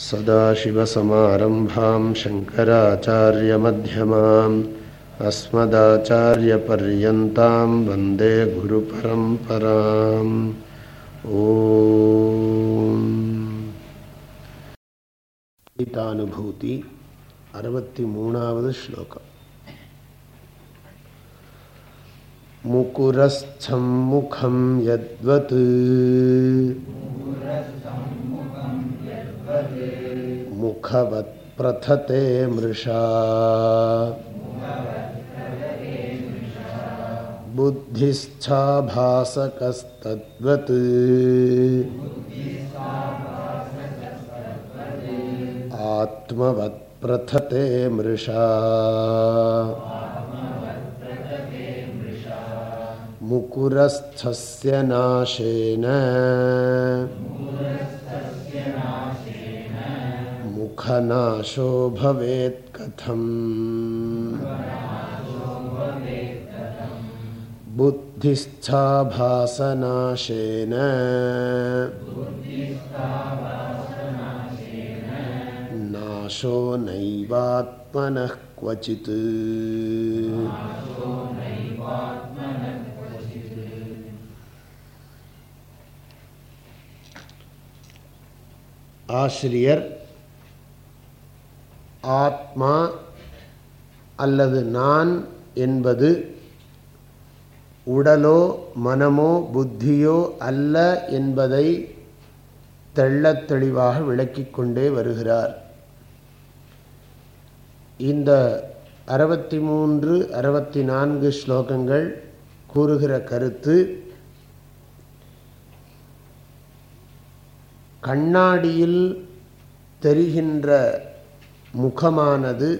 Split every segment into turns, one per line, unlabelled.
सदाशिवसमारम्भां शङ्कराचार्यमध्यमाम् अस्मदाचार्यपर्यन्तां वंदे गुरुपरम्पराम् ॐ गीतानुभूति अरवति मूणावद् श्लोकम्। मुकुरस्थं मुखं यद्वत् मुखवत् प्रथते मृषा। बुद्धिश्चाभासकस्तद्वत्। आत्मवत् प्रथते मृषा। मुकुरस्थस्य नाशेन। मुखनाशो भवेत् कथम् बुद्धिस्थाभासनाशेन नाशो नैवात्मनः क्वचित् ஆசிரியர் ஆத்மா அல்லது நான் என்பது உடலோ மனமோ புத்தியோ அல்ல என்பதை தெள்ளத் தெளிவாக விளக்கி கொண்டே வருகிறார். இந்த அறுபத்தி மூன்று அறுபத்தி நான்கு ஸ்லோகங்கள் கூறுகிற கருத்து கண்ணாடியில் தெரிகின்ற முகமானது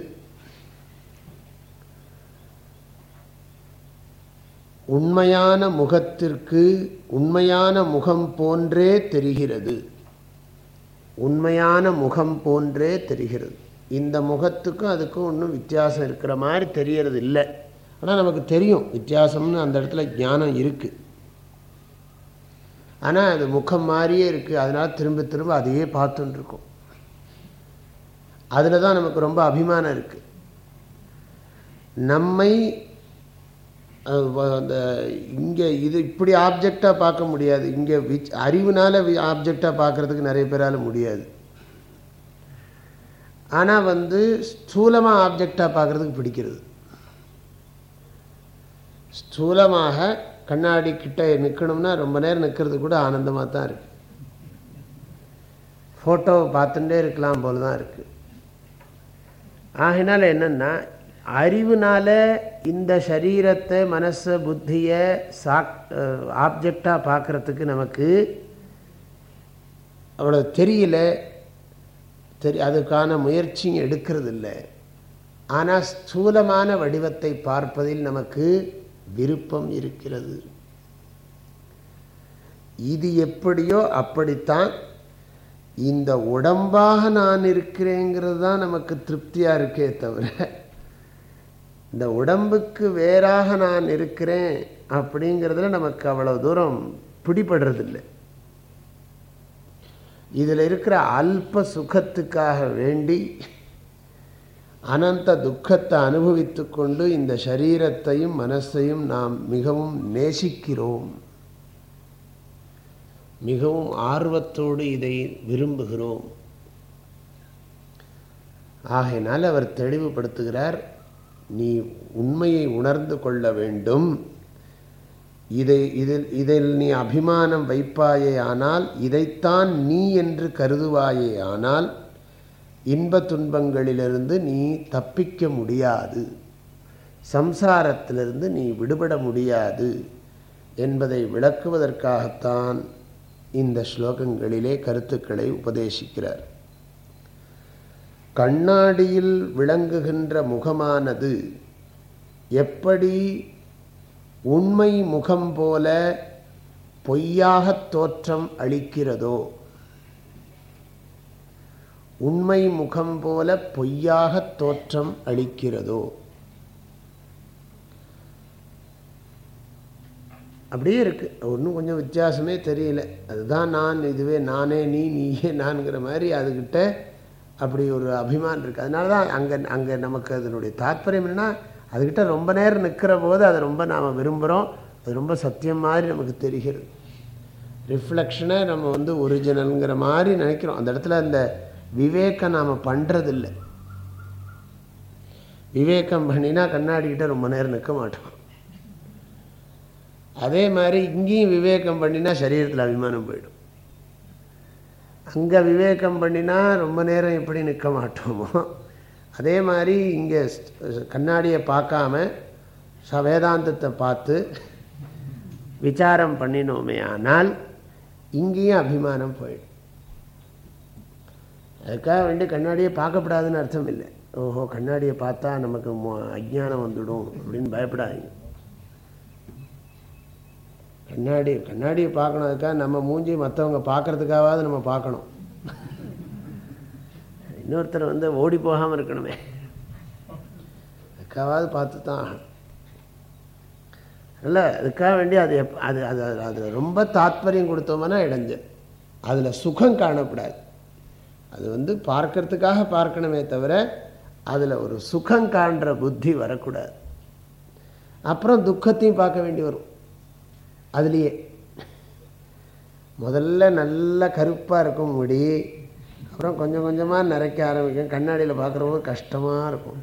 உண்மையான முகத்திற்கு உண்மையான முகம் போன்றே தெரிகிறது. உண்மையான முகம் போன்றே தெரிகிறது. இந்த முகத்துக்கும் அதுக்கும் ஒன்றும் வித்தியாசம் இருக்கிற மாதிரி தெரியறது இல்லை ஆனால் நமக்கு தெரியும் வித்தியாசம்னு அந்த இடத்துல ஞானம் இருக்குது ஆனால் அது முகம் மாதிரியே இருக்குது அதனால் திரும்ப திரும்ப அதையே பார்த்துட்டுருக்கோம் அதில் தான் நமக்கு ரொம்ப அபிமானம் இருக்குது நம்மை அந்த இங்கே இது இப்படி ஆப்ஜெக்டாக பார்க்க முடியாது. இங்கே விச் அறிவுனால் ஆப்ஜெக்டாக பார்க்குறதுக்கு நிறைய பேரால் முடியாது. ஆனால் வந்து ஸ்தூலமாக ஆப்ஜெக்டாக பார்க்குறதுக்கு பிடிக்கிறது. ஸ்தூலமாக கண்ணாடி கிட்ட நிற்கணும்னா ரொம்ப நேரம் நிற்கிறது கூட ஆனந்தமாக தான் இருக்குது ஃபோட்டோவை பார்த்துட்டே இருக்கலாம் போல தான் இருக்குது ஆகினால என்னென்னா அறிவுனால இந்த சரீரத்தை மனசை புத்தியை சாக் ஆப்ஜெக்டாக பார்க்குறதுக்கு நமக்கு அவ்வளோ தெரியல. தெரி அதுக்கான முயற்சியும் எடுக்கிறது இல்லை ஆனால் ஸ்தூலமான வடிவத்தை பார்ப்பதில் நமக்கு விருப்பம் இருக்கிறது. இது எப்படியோ அப்படித்தான் இந்த உடம்பாக நான் இருக்கிறேங்கிறது தான் நமக்கு திருப்தியாக இருக்கே தவிர இந்த உடம்புக்கு வேறாக நான் இருக்கிறேன் அப்படிங்கிறதுல நமக்கு அவ்வளோ தூரம் பிடிபடுறதில்லை. இதில் இருக்கிற அல்ப சுகத்துக்காக வேண்டி அனந்த துக்கத்தை அனுபவித்து கொண்டு இந்த சரீரத்தையும் மனசையும் நாம் மிகவும் நேசிக்கிறோம். மிகவும் ஆர்வத்தோடு இதை விரும்புகிறோம். ஆகையினால் அவர் தெளிவுபடுத்துகிறார் நீ உண்மையை உணர்ந்து கொள்ள வேண்டும். இதை இதில் இதில் நீ அபிமானம் வைப்பாயே ஆனால் இதைத்தான் நீ என்று கருதுவாயே ஆனால் இன்ப துன்பங்களிலிருந்து நீ தப்பிக்க முடியாது. சம்சாரத்திலிருந்து நீ விடுபட முடியாது. என்பதை விளக்குவதற்காகத்தான் இந்த ஸ்லோகங்களிலே கருத்துக்களை உபதேசிக்கிறார். கண்ணாடியில் விளங்குகின்ற முகமானது எப்படி உண்மை முகம் போல பொய்யாக தோற்றம் அளிக்கிறதோ உண்மை முகம் போல பொய்யாக தோற்றம் அளிக்கிறதோ அப்படியே இருக்குது ஒன்றும் கொஞ்சம் வித்தியாசமே தெரியல. அதுதான் நான் இதுவே நானே நீ நீயே நான்கிற மாதிரி அதுக்கிட்ட அப்படி ஒரு அபிமானம் இருக்குது அதனால தான் அங்கே அங்கே நமக்கு அதனுடைய தாற்பயம் என்னென்னா அதுக்கிட்ட ரொம்ப நேரம் நிற்கிற போது அதை ரொம்ப நாம் விரும்புகிறோம் அது ரொம்ப சத்தியம் மாதிரி நமக்கு தெரிகிறது. ரிஃப்ளெக்ஷனை நம்ம வந்து ஒரிஜினலுங்கிற மாதிரி நினைக்கிறோம். அந்த இடத்துல அந்த விவேக்கம் நாம் பண்ணுறதில்ல விவேகம் பண்ணினா கண்ணாடிக்கிட்ட ரொம்ப நேரம் நிற்க மாட்டோம். அதே மாதிரி இங்கேயும் விவேகம் பண்ணினா சரீரத்தில் அபிமானம் போயிடும். அங்கே விவேகம் பண்ணினா ரொம்ப நேரம் எப்படி நிற்க மாட்டோமோ? அதே மாதிரி இங்கே கண்ணாடியை பார்க்காம ச வேதாந்தத்தை பார்த்து விசாரம் பண்ணினோமே ஆனால் இங்கேயும் அபிமானம் போயிடும். அதுக்காக வேண்டி கண்ணாடியை பார்க்கப்படாதுன்னு அர்த்தம் இல்லை. ஓஹோ கண்ணாடியை பார்த்தா நமக்கு அஜ்ஞானம் வந்துடும் அப்படின்னு பயப்படாதீங்க. கண்ணாடி கண்ணாடியை பார்க்கணும் அதுக்காக நம்ம மூஞ்சி மற்றவங்க பார்க்குறதுக்காவது நம்ம பார்க்கணும். இன்னொருத்தர் வந்து ஓடி போகாமல் இருக்கணுமே. அதுக்காவது பார்த்து தான் ஆகணும். இல்லை அதுக்காக வேண்டி அது எப் அது அது அதில் ரொம்ப தாத்பரியம் கொடுத்தோம்னா இடைஞ்சு. அதில் சுகம் காணப்படாது அது வந்து பார்க்கறதுக்காக பார்க்கணுமே தவிர அதில் ஒரு சுகம் காண்ற புத்தி வரக்கூடாது. அப்புறம் துக்கத்தையும் பார்க்க வேண்டி வரும். அதுலேயே. முதல்ல நல்ல கருப்பாக இருக்கும் முடி. அப்புறம் கொஞ்சம் கொஞ்சமாக நிறைக்க ஆரம்பிக்கும். கண்ணாடியில் பார்க்குறவங்க கஷ்டமாக இருக்கும்.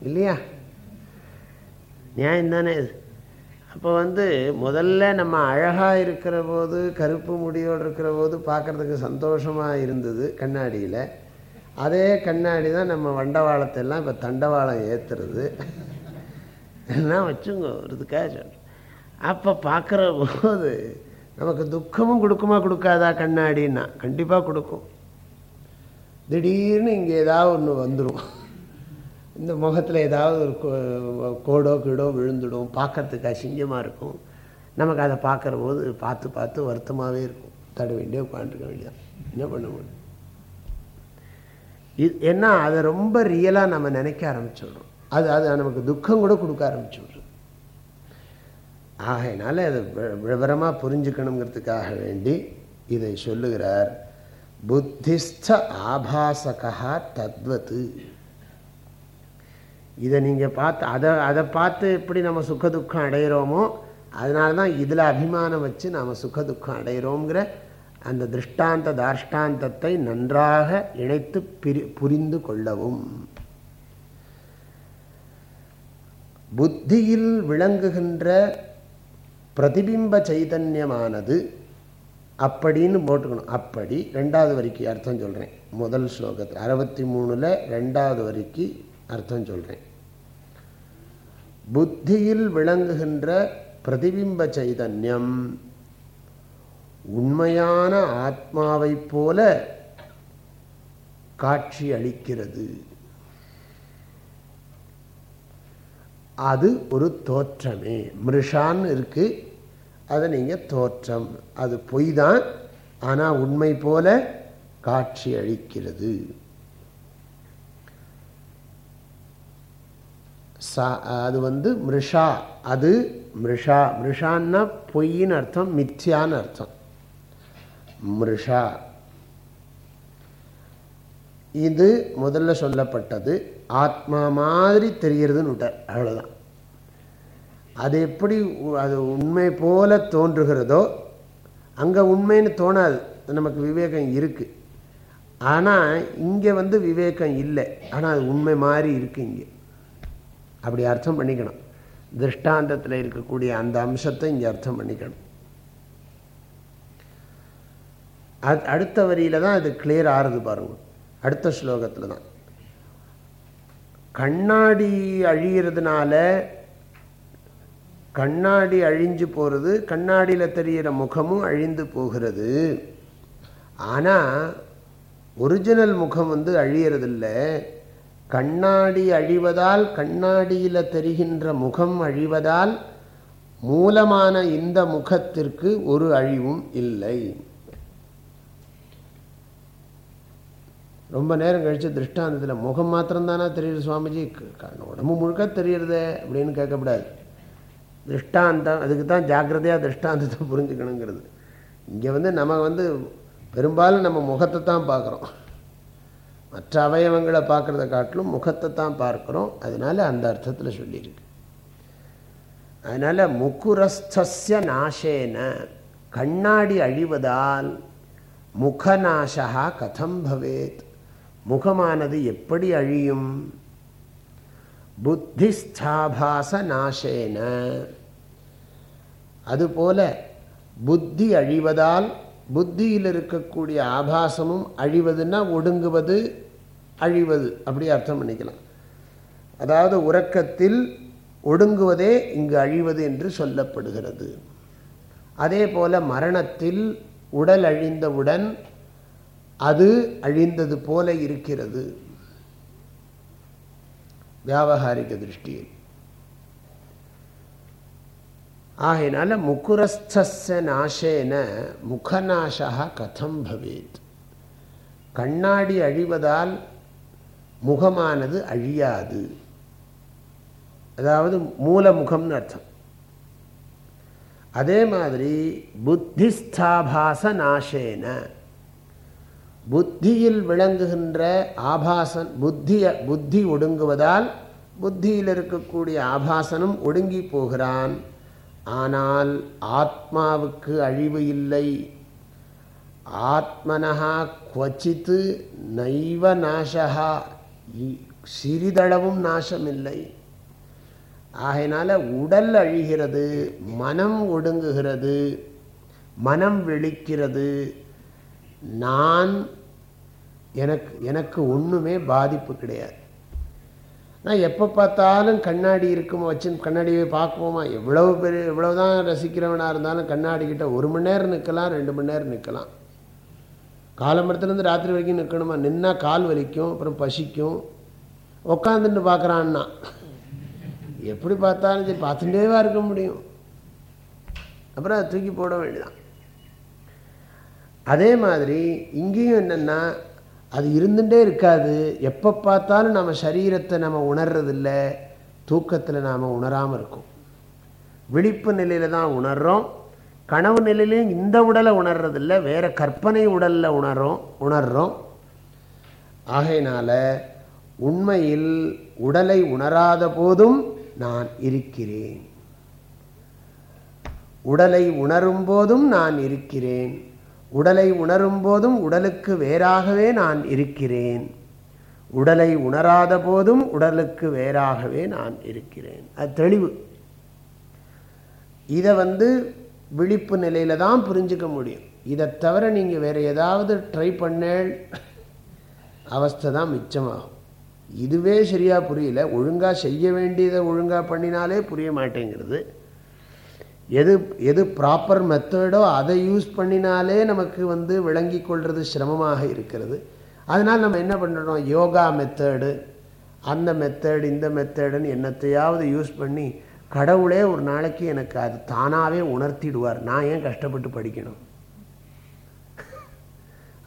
இல்லையா? நியாயம் தானே இது? அப்போ வந்து முதல்ல நம்ம அழகாக இருக்கிற போது கருப்பு முடியோடு இருக்கிற போது பார்க்குறதுக்கு சந்தோஷமாக இருந்தது கண்ணாடியில். அதே கண்ணாடி தான் நம்ம வண்டவாளத்தை எல்லாம் இப்போ தண்டவாளம் ஏற்றுறது எல்லாம் வச்சுங்க ஒருதுக்காக சொல்கிறேன் அப்போ பார்க்குற போது நமக்கு துக்கமும் கொடுக்குமா கொடுக்காதா கண்ணாடின்னா? கண்டிப்பாக கொடுக்கும். திடீர்னு இங்கே ஏதாவது ஒன்று வந்துடும் இந்த முகத்தில் ஏதாவது ஒரு கோடோ கீடோ விழுந்துடும். பார்க்கறதுக்கு அசிங்கமாக இருக்கும். நமக்கு அதை பார்க்குற போது பார்த்து பார்த்து வருத்தமாகவே இருக்கும். தட வேண்டிய உட்காந்துருக்க வேண்டியதான். என்ன பண்ண முடியும்? இது ஏன்னா அதை ரொம்ப ரியலாக நம்ம நினைக்க ஆரம்பிச்சிடுறோம். அது அது நமக்கு துக்கம் கூட கொடுக்க ஆரம்பிச்சிடும். ஆகையினால அதை விவரமாக புரிஞ்சுக்கணுங்கிறதுக்காக வேண்டி இதை சொல்லுகிறார். புத்திஸ்த ஆபாசகா தத்வத்து இதை நீங்கள் பார்த்து அதை அதை பார்த்து எப்படி நம்ம சுக துக்கம் அடைகிறோமோ அதனால தான் இதில் அபிமானம் வச்சு நாம் சுக துக்கம் அடைகிறோங்கிற அந்த திருஷ்டாந்த தாஷ்டாந்தத்தை நன்றாக இணைத்து பிரி புரிந்து கொள்ளவும். புத்தியில் விளங்குகின்ற பிரதிபிம்ப சைதன்யமானது அப்படின்னு போட்டுக்கணும். அப்படி ரெண்டாவது வரிக்கு அர்த்தம் சொல்கிறேன் முதல் ஸ்லோகத்தில் அறுபத்தி மூணில் ரெண்டாவது வரிக்கு அர்த்தம் சொல்கிறேன் புத்தியில் விளங்குகின்ற பிரதிபிம்ப சைதன்யம் உண்மையான ஆத்மாவைப் போல காட்சி அளிக்கிறது. அது ஒரு தோற்றமே. மிருஷான்னு இருக்கு. அதை நீங்கள் தோற்றம். அது பொய் தான் ஆனால் உண்மை போல காட்சி அளிக்கிறது. சா அது வந்து மிருஷா. அது மிருஷா. மிருஷான்னா பொய்ன்னு அர்த்தம் மித்யான்னு அர்த்தம். மிருஷா. இது முதல்ல சொல்லப்பட்டது. ஆத்மா மாதிரி தெரிகிறதுன்னு விட்டார். அவ்வளோதான் அது எப்படி அது உண்மை போல தோன்றுகிறதோ அங்கே உண்மைன்னு தோணாது. நமக்கு விவேகம் இருக்குது ஆனால் இங்கே வந்து விவேகம் இல்லை. ஆனால் அது உண்மை மாதிரி இருக்குது இங்கே. அப்படி அர்த்தம் பண்ணிக்கணும். திருஷ்டாந்தத்தில் இருக்கக்கூடிய அந்த அம்சத்தை இங்கே அர்த்தம் பண்ணிக்கணும். அடுத்த வரியில் தான் அது கிளியர் ஆறுது பாருங்கள் அடுத்த ஸ்லோகத்தில் தான். கண்ணாடி அழிகிறதுனால கண்ணாடி அழிஞ்சு போகிறது கண்ணாடியில் தெரிகிற முகமும் அழிந்து போகிறது. ஆனால் ஒரிஜினல் முகம் வந்து அழியறதில்ல. கண்ணாடி அழிவதால் கண்ணாடியில் தெரிகின்ற முகம் அழிவதால் மூலமான இந்த முகத்திற்கு ஒரு அழிவும் இல்லை. ரொம்ப நேரம் கழித்து திருஷ்டாந்தத்தில் முகம் மாத்திரம்தானா தெரியுது சுவாமிஜி? உடம்பு முழுக்க தெரியுறதே அப்படின்னு கேட்கக்கூடாது திருஷ்டாந்தம் அதுக்கு தான் ஜாக்கிரதையாக திருஷ்டாந்தத்தை புரிஞ்சுக்கணுங்கிறது. இங்கே வந்து நம்ம வந்து பெரும்பாலும் நம்ம முகத்தை தான் பார்க்குறோம். மற்ற அவயவங்களை பார்க்குறத காட்டிலும் முகத்தை தான் பார்க்குறோம். அதனால் அந்த அர்த்தத்தில் சொல்லியிருக்கு. அதனால் முக்குரஸ்திய நாசேன கண்ணாடி அழிவதால் முகநாசா கதம் பவேத். முகமானது எப்படி அழியும்? புத்திஸ்தாபாச நாசேன அதுபோல புத்தி அழிவதால் புத்தியில் இருக்கக்கூடிய ஆபாசமும் அழிவதுன்னா ஒடுங்குவது அழிவது. அப்படி அர்த்தம் பண்ணிக்கலாம். அதாவது உறக்கத்தில் ஒடுங்குவதே இங்கு அழிவது என்று சொல்லப்படுகிறது. அதே போல மரணத்தில் உடல் அழிந்தவுடன் அது அழிந்தது போல இருக்கிறது. வியாபகாரிக திருஷ்டியில் ஆகையினால முக்குரஸ்த நாசேன முகநாசா கதம் பவேத். கண்ணாடி அழிவதால் முகமானது அழியாது. அதாவது மூலமுகம்னு அர்த்தம். அதே மாதிரி புத்திஸ்தாபாச நாசேன புத்தியில் விளங்குகின்ற ஆபாசன் புத்திய புத்தி ஒடுங்குவதால் புத்தியில் இருக்கக்கூடிய ஆபாசனும் ஒடுங்கி போகிறான். ஆனால் ஆத்மாவுக்கு அழிவு இல்லை. ஆத்மனஹா குவச்சித்து நைவ நாசகா சிறிதளவும் நாசமில்லை. ஆகையினால உடல் அழிகிறது மனம் ஒடுங்குகிறது மனம் விழிக்கிறது நான் எனக்கு எனக்கு ஒன்றுமே பாதிப்பு கிடையாது. நான் எப்போ பார்த்தாலும் கண்ணாடி இருக்குமா வச்சு கண்ணாடியை பார்க்குவோமா? எவ்வளவு பெரிய எவ்வளவு தான் ரசிக்கிறவனாக இருந்தாலும் கண்ணாடி கிட்ட ஒரு மணி நேரம் நிற்கலாம் ரெண்டு மணி நேரம் நிற்கலாம். காலம்பரத்துலேருந்து ராத்திரி வரைக்கும் நிற்கணுமா? நின்னா கால் வலிக்கும் அப்புறம் பசிக்கும். உக்காந்துட்டு பார்க்குறான்னா. எப்படி பார்த்தாலும் சரி பார்த்துட்டேவா இருக்க முடியும். அப்புறம் தூக்கி போட வேண்டியதான் அதே மாதிரி இங்கேயும் என்னென்னா அது இருந்துகிட்டே இருக்காது. எப்போ பார்த்தாலும் நம்ம சரீரத்தை நம்ம உணர்றதில்ல. தூக்கத்தில் நாம் உணராமல் இருக்கும். விழிப்பு நிலையில் தான் உணர்கிறோம் கனவு நிலையிலையும் இந்த உடலை உணர்றதில்ல. வேறு கற்பனை உடலில் உணர்றோம் உணர்கிறோம் ஆகையினால் உண்மையில் உடலை உணராத போதும் நான் இருக்கிறேன். உடலை உணரும் போதும் நான் இருக்கிறேன். உடலை உணரும் போதும் உடலுக்கு வேறாகவே நான் இருக்கிறேன். உடலை உணராத போதும் உடலுக்கு வேறாகவே நான் இருக்கிறேன். அது தெளிவு. இதை வந்து விழிப்பு நிலையில தான் புரிஞ்சுக்க முடியும். இதை தவிர நீங்கள் வேறு ஏதாவது ட்ரை பண்ணேள் அவஸ்தை தான் மிச்சமாகும். இதுவே சரியாக புரியல. ஒழுங்காக செய்ய வேண்டியதை ஒழுங்காக பண்ணினாலே புரிய மாட்டேங்கிறது. எது எது ப்ராப்பர் மெத்தடோ அதை யூஸ் பண்ணினாலே நமக்கு வந்து விளங்கி கொள்வது சிரமமாக இருக்கிறது. அதனால் நம்ம என்ன பண்ணுறோம் யோகா மெத்தடு அந்த மெத்தேடு இந்த மெத்தடுன்னு என்னத்தையாவது யூஸ் பண்ணி கடவுளே ஒரு நாளைக்கு எனக்கு அது தானாகவே உணர்த்திடுவார். நான் ஏன் கஷ்டப்பட்டு படிக்கணும்?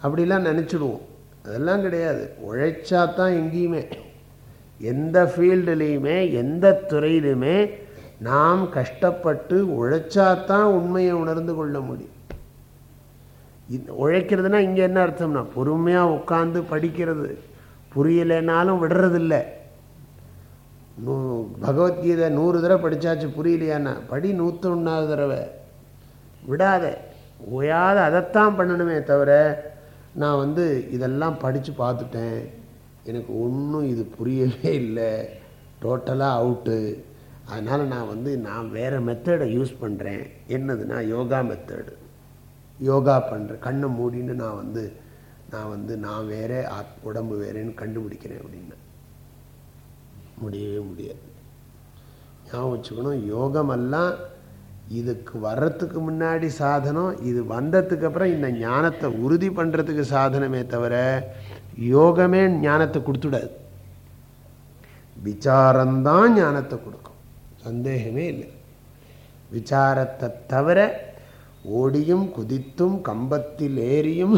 அப்படிலாம் நினச்சிடுவோம். அதெல்லாம் கிடையாது. உழைச்சா தான் எங்கேயுமே. எந்த ஃபீல்டுலேயுமே எந்த துறையிலுமே நாம் கஷ்டப்பட்டு உழைச்சாதான் உண்மையை உணர்ந்து கொள்ள முடியும். உழைக்கிறதுனா இங்கே என்ன அர்த்தம்னா பொறுமையாக உட்காந்து படிக்கிறது. புரியலைனாலும் விடுறதில்லை. நூ பகவத்கீதை நூறு தடவை படித்தாச்சு புரியலையாண்ணா படி நூற்றி ஒன்றாவது தடவை. விடாத. ஓயாத அதைத்தான் பண்ணணுமே தவிர நான் வந்து இதெல்லாம் படித்து பார்த்துட்டேன். எனக்கு ஒன்றும் இது புரியவே இல்லை. டோட்டலாக அவுட்டு. அதனால் நான் வந்து நான் வேறு மெத்தடை யூஸ் பண்ணுறேன் என்னதுன்னா யோகா மெத்தடு யோகா பண்ணுறேன் கண்ணை மூடின்னு நான் வந்து நான் வந்து நான் வேறே ஆத் உடம்பு வேறேன்னு கண்டுபிடிக்கிறேன் அப்படின்னு. முடியவே முடியாது. ஞாபகம் வச்சுக்கணும் யோகமெல்லாம் இதுக்கு வர்றதுக்கு முன்னாடி சாதனம் இது வந்ததுக்கு அப்புறம் இந்த ஞானத்தை உறுதி பண்ணுறதுக்கு சாதனமே தவிர யோகமே ஞானத்தை கொடுத்துடாது. விசாரந்தான் ஞானத்தை கொடுக்கும். சந்தேகமே இல்லை. விசாரத்தை தவிர ஓடியும் குதித்தும் கம்பத்தில் ஏறியும்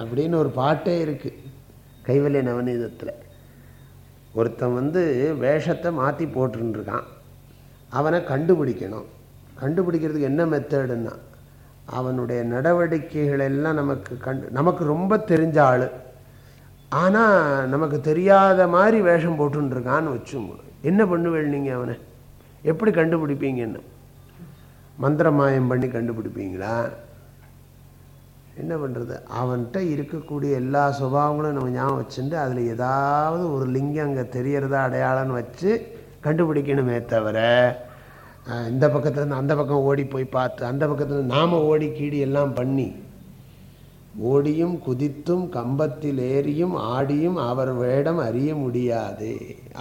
அப்படின்னு ஒரு பாட்டே இருக்குது கைவல்ய நவநீதத்தில். ஒருத்தன் வந்து வேஷத்தை மாற்றி போட்டுருக்கான் அவனை கண்டுபிடிக்கணும். கண்டுபிடிக்கிறதுக்கு என்ன மெத்தடுன்னா அவனுடைய நடவடிக்கைகள் எல்லாம் நமக்கு கண்டு நமக்கு ரொம்ப தெரிஞ்ச ஆள். ஆனால் நமக்கு தெரியாத மாதிரி வேஷம் போட்டுருக்கான்னு வச்சு என்ன பண்ணுவேள் நீங்கள் அவனை? எப்படி கண்டுபிடிப்பீங்கன்னு? மந்திரமாயம் பண்ணி கண்டுபிடிப்பீங்களா? என்ன பண்ணுறது அவன்கிட்ட இருக்கக்கூடிய எல்லா சுபாவங்களும் நம்ம ஞாபகம் வச்சுட்டு அதில் ஏதாவது ஒரு லிங்கம் அங்கே தெரியறதா அடையாளம்னு வச்சு கண்டுபிடிக்கணுமே தவிர இந்த பக்கத்துலேருந்து அந்த பக்கம் ஓடி போய் பார்த்து அந்த பக்கத்தில் நாம் ஓடி கீடி எல்லாம் பண்ணி ஓடியும் குதித்தும் கம்பத்தில் ஏறியும் ஆடியும் அவர் வேடம் அறிய முடியாது.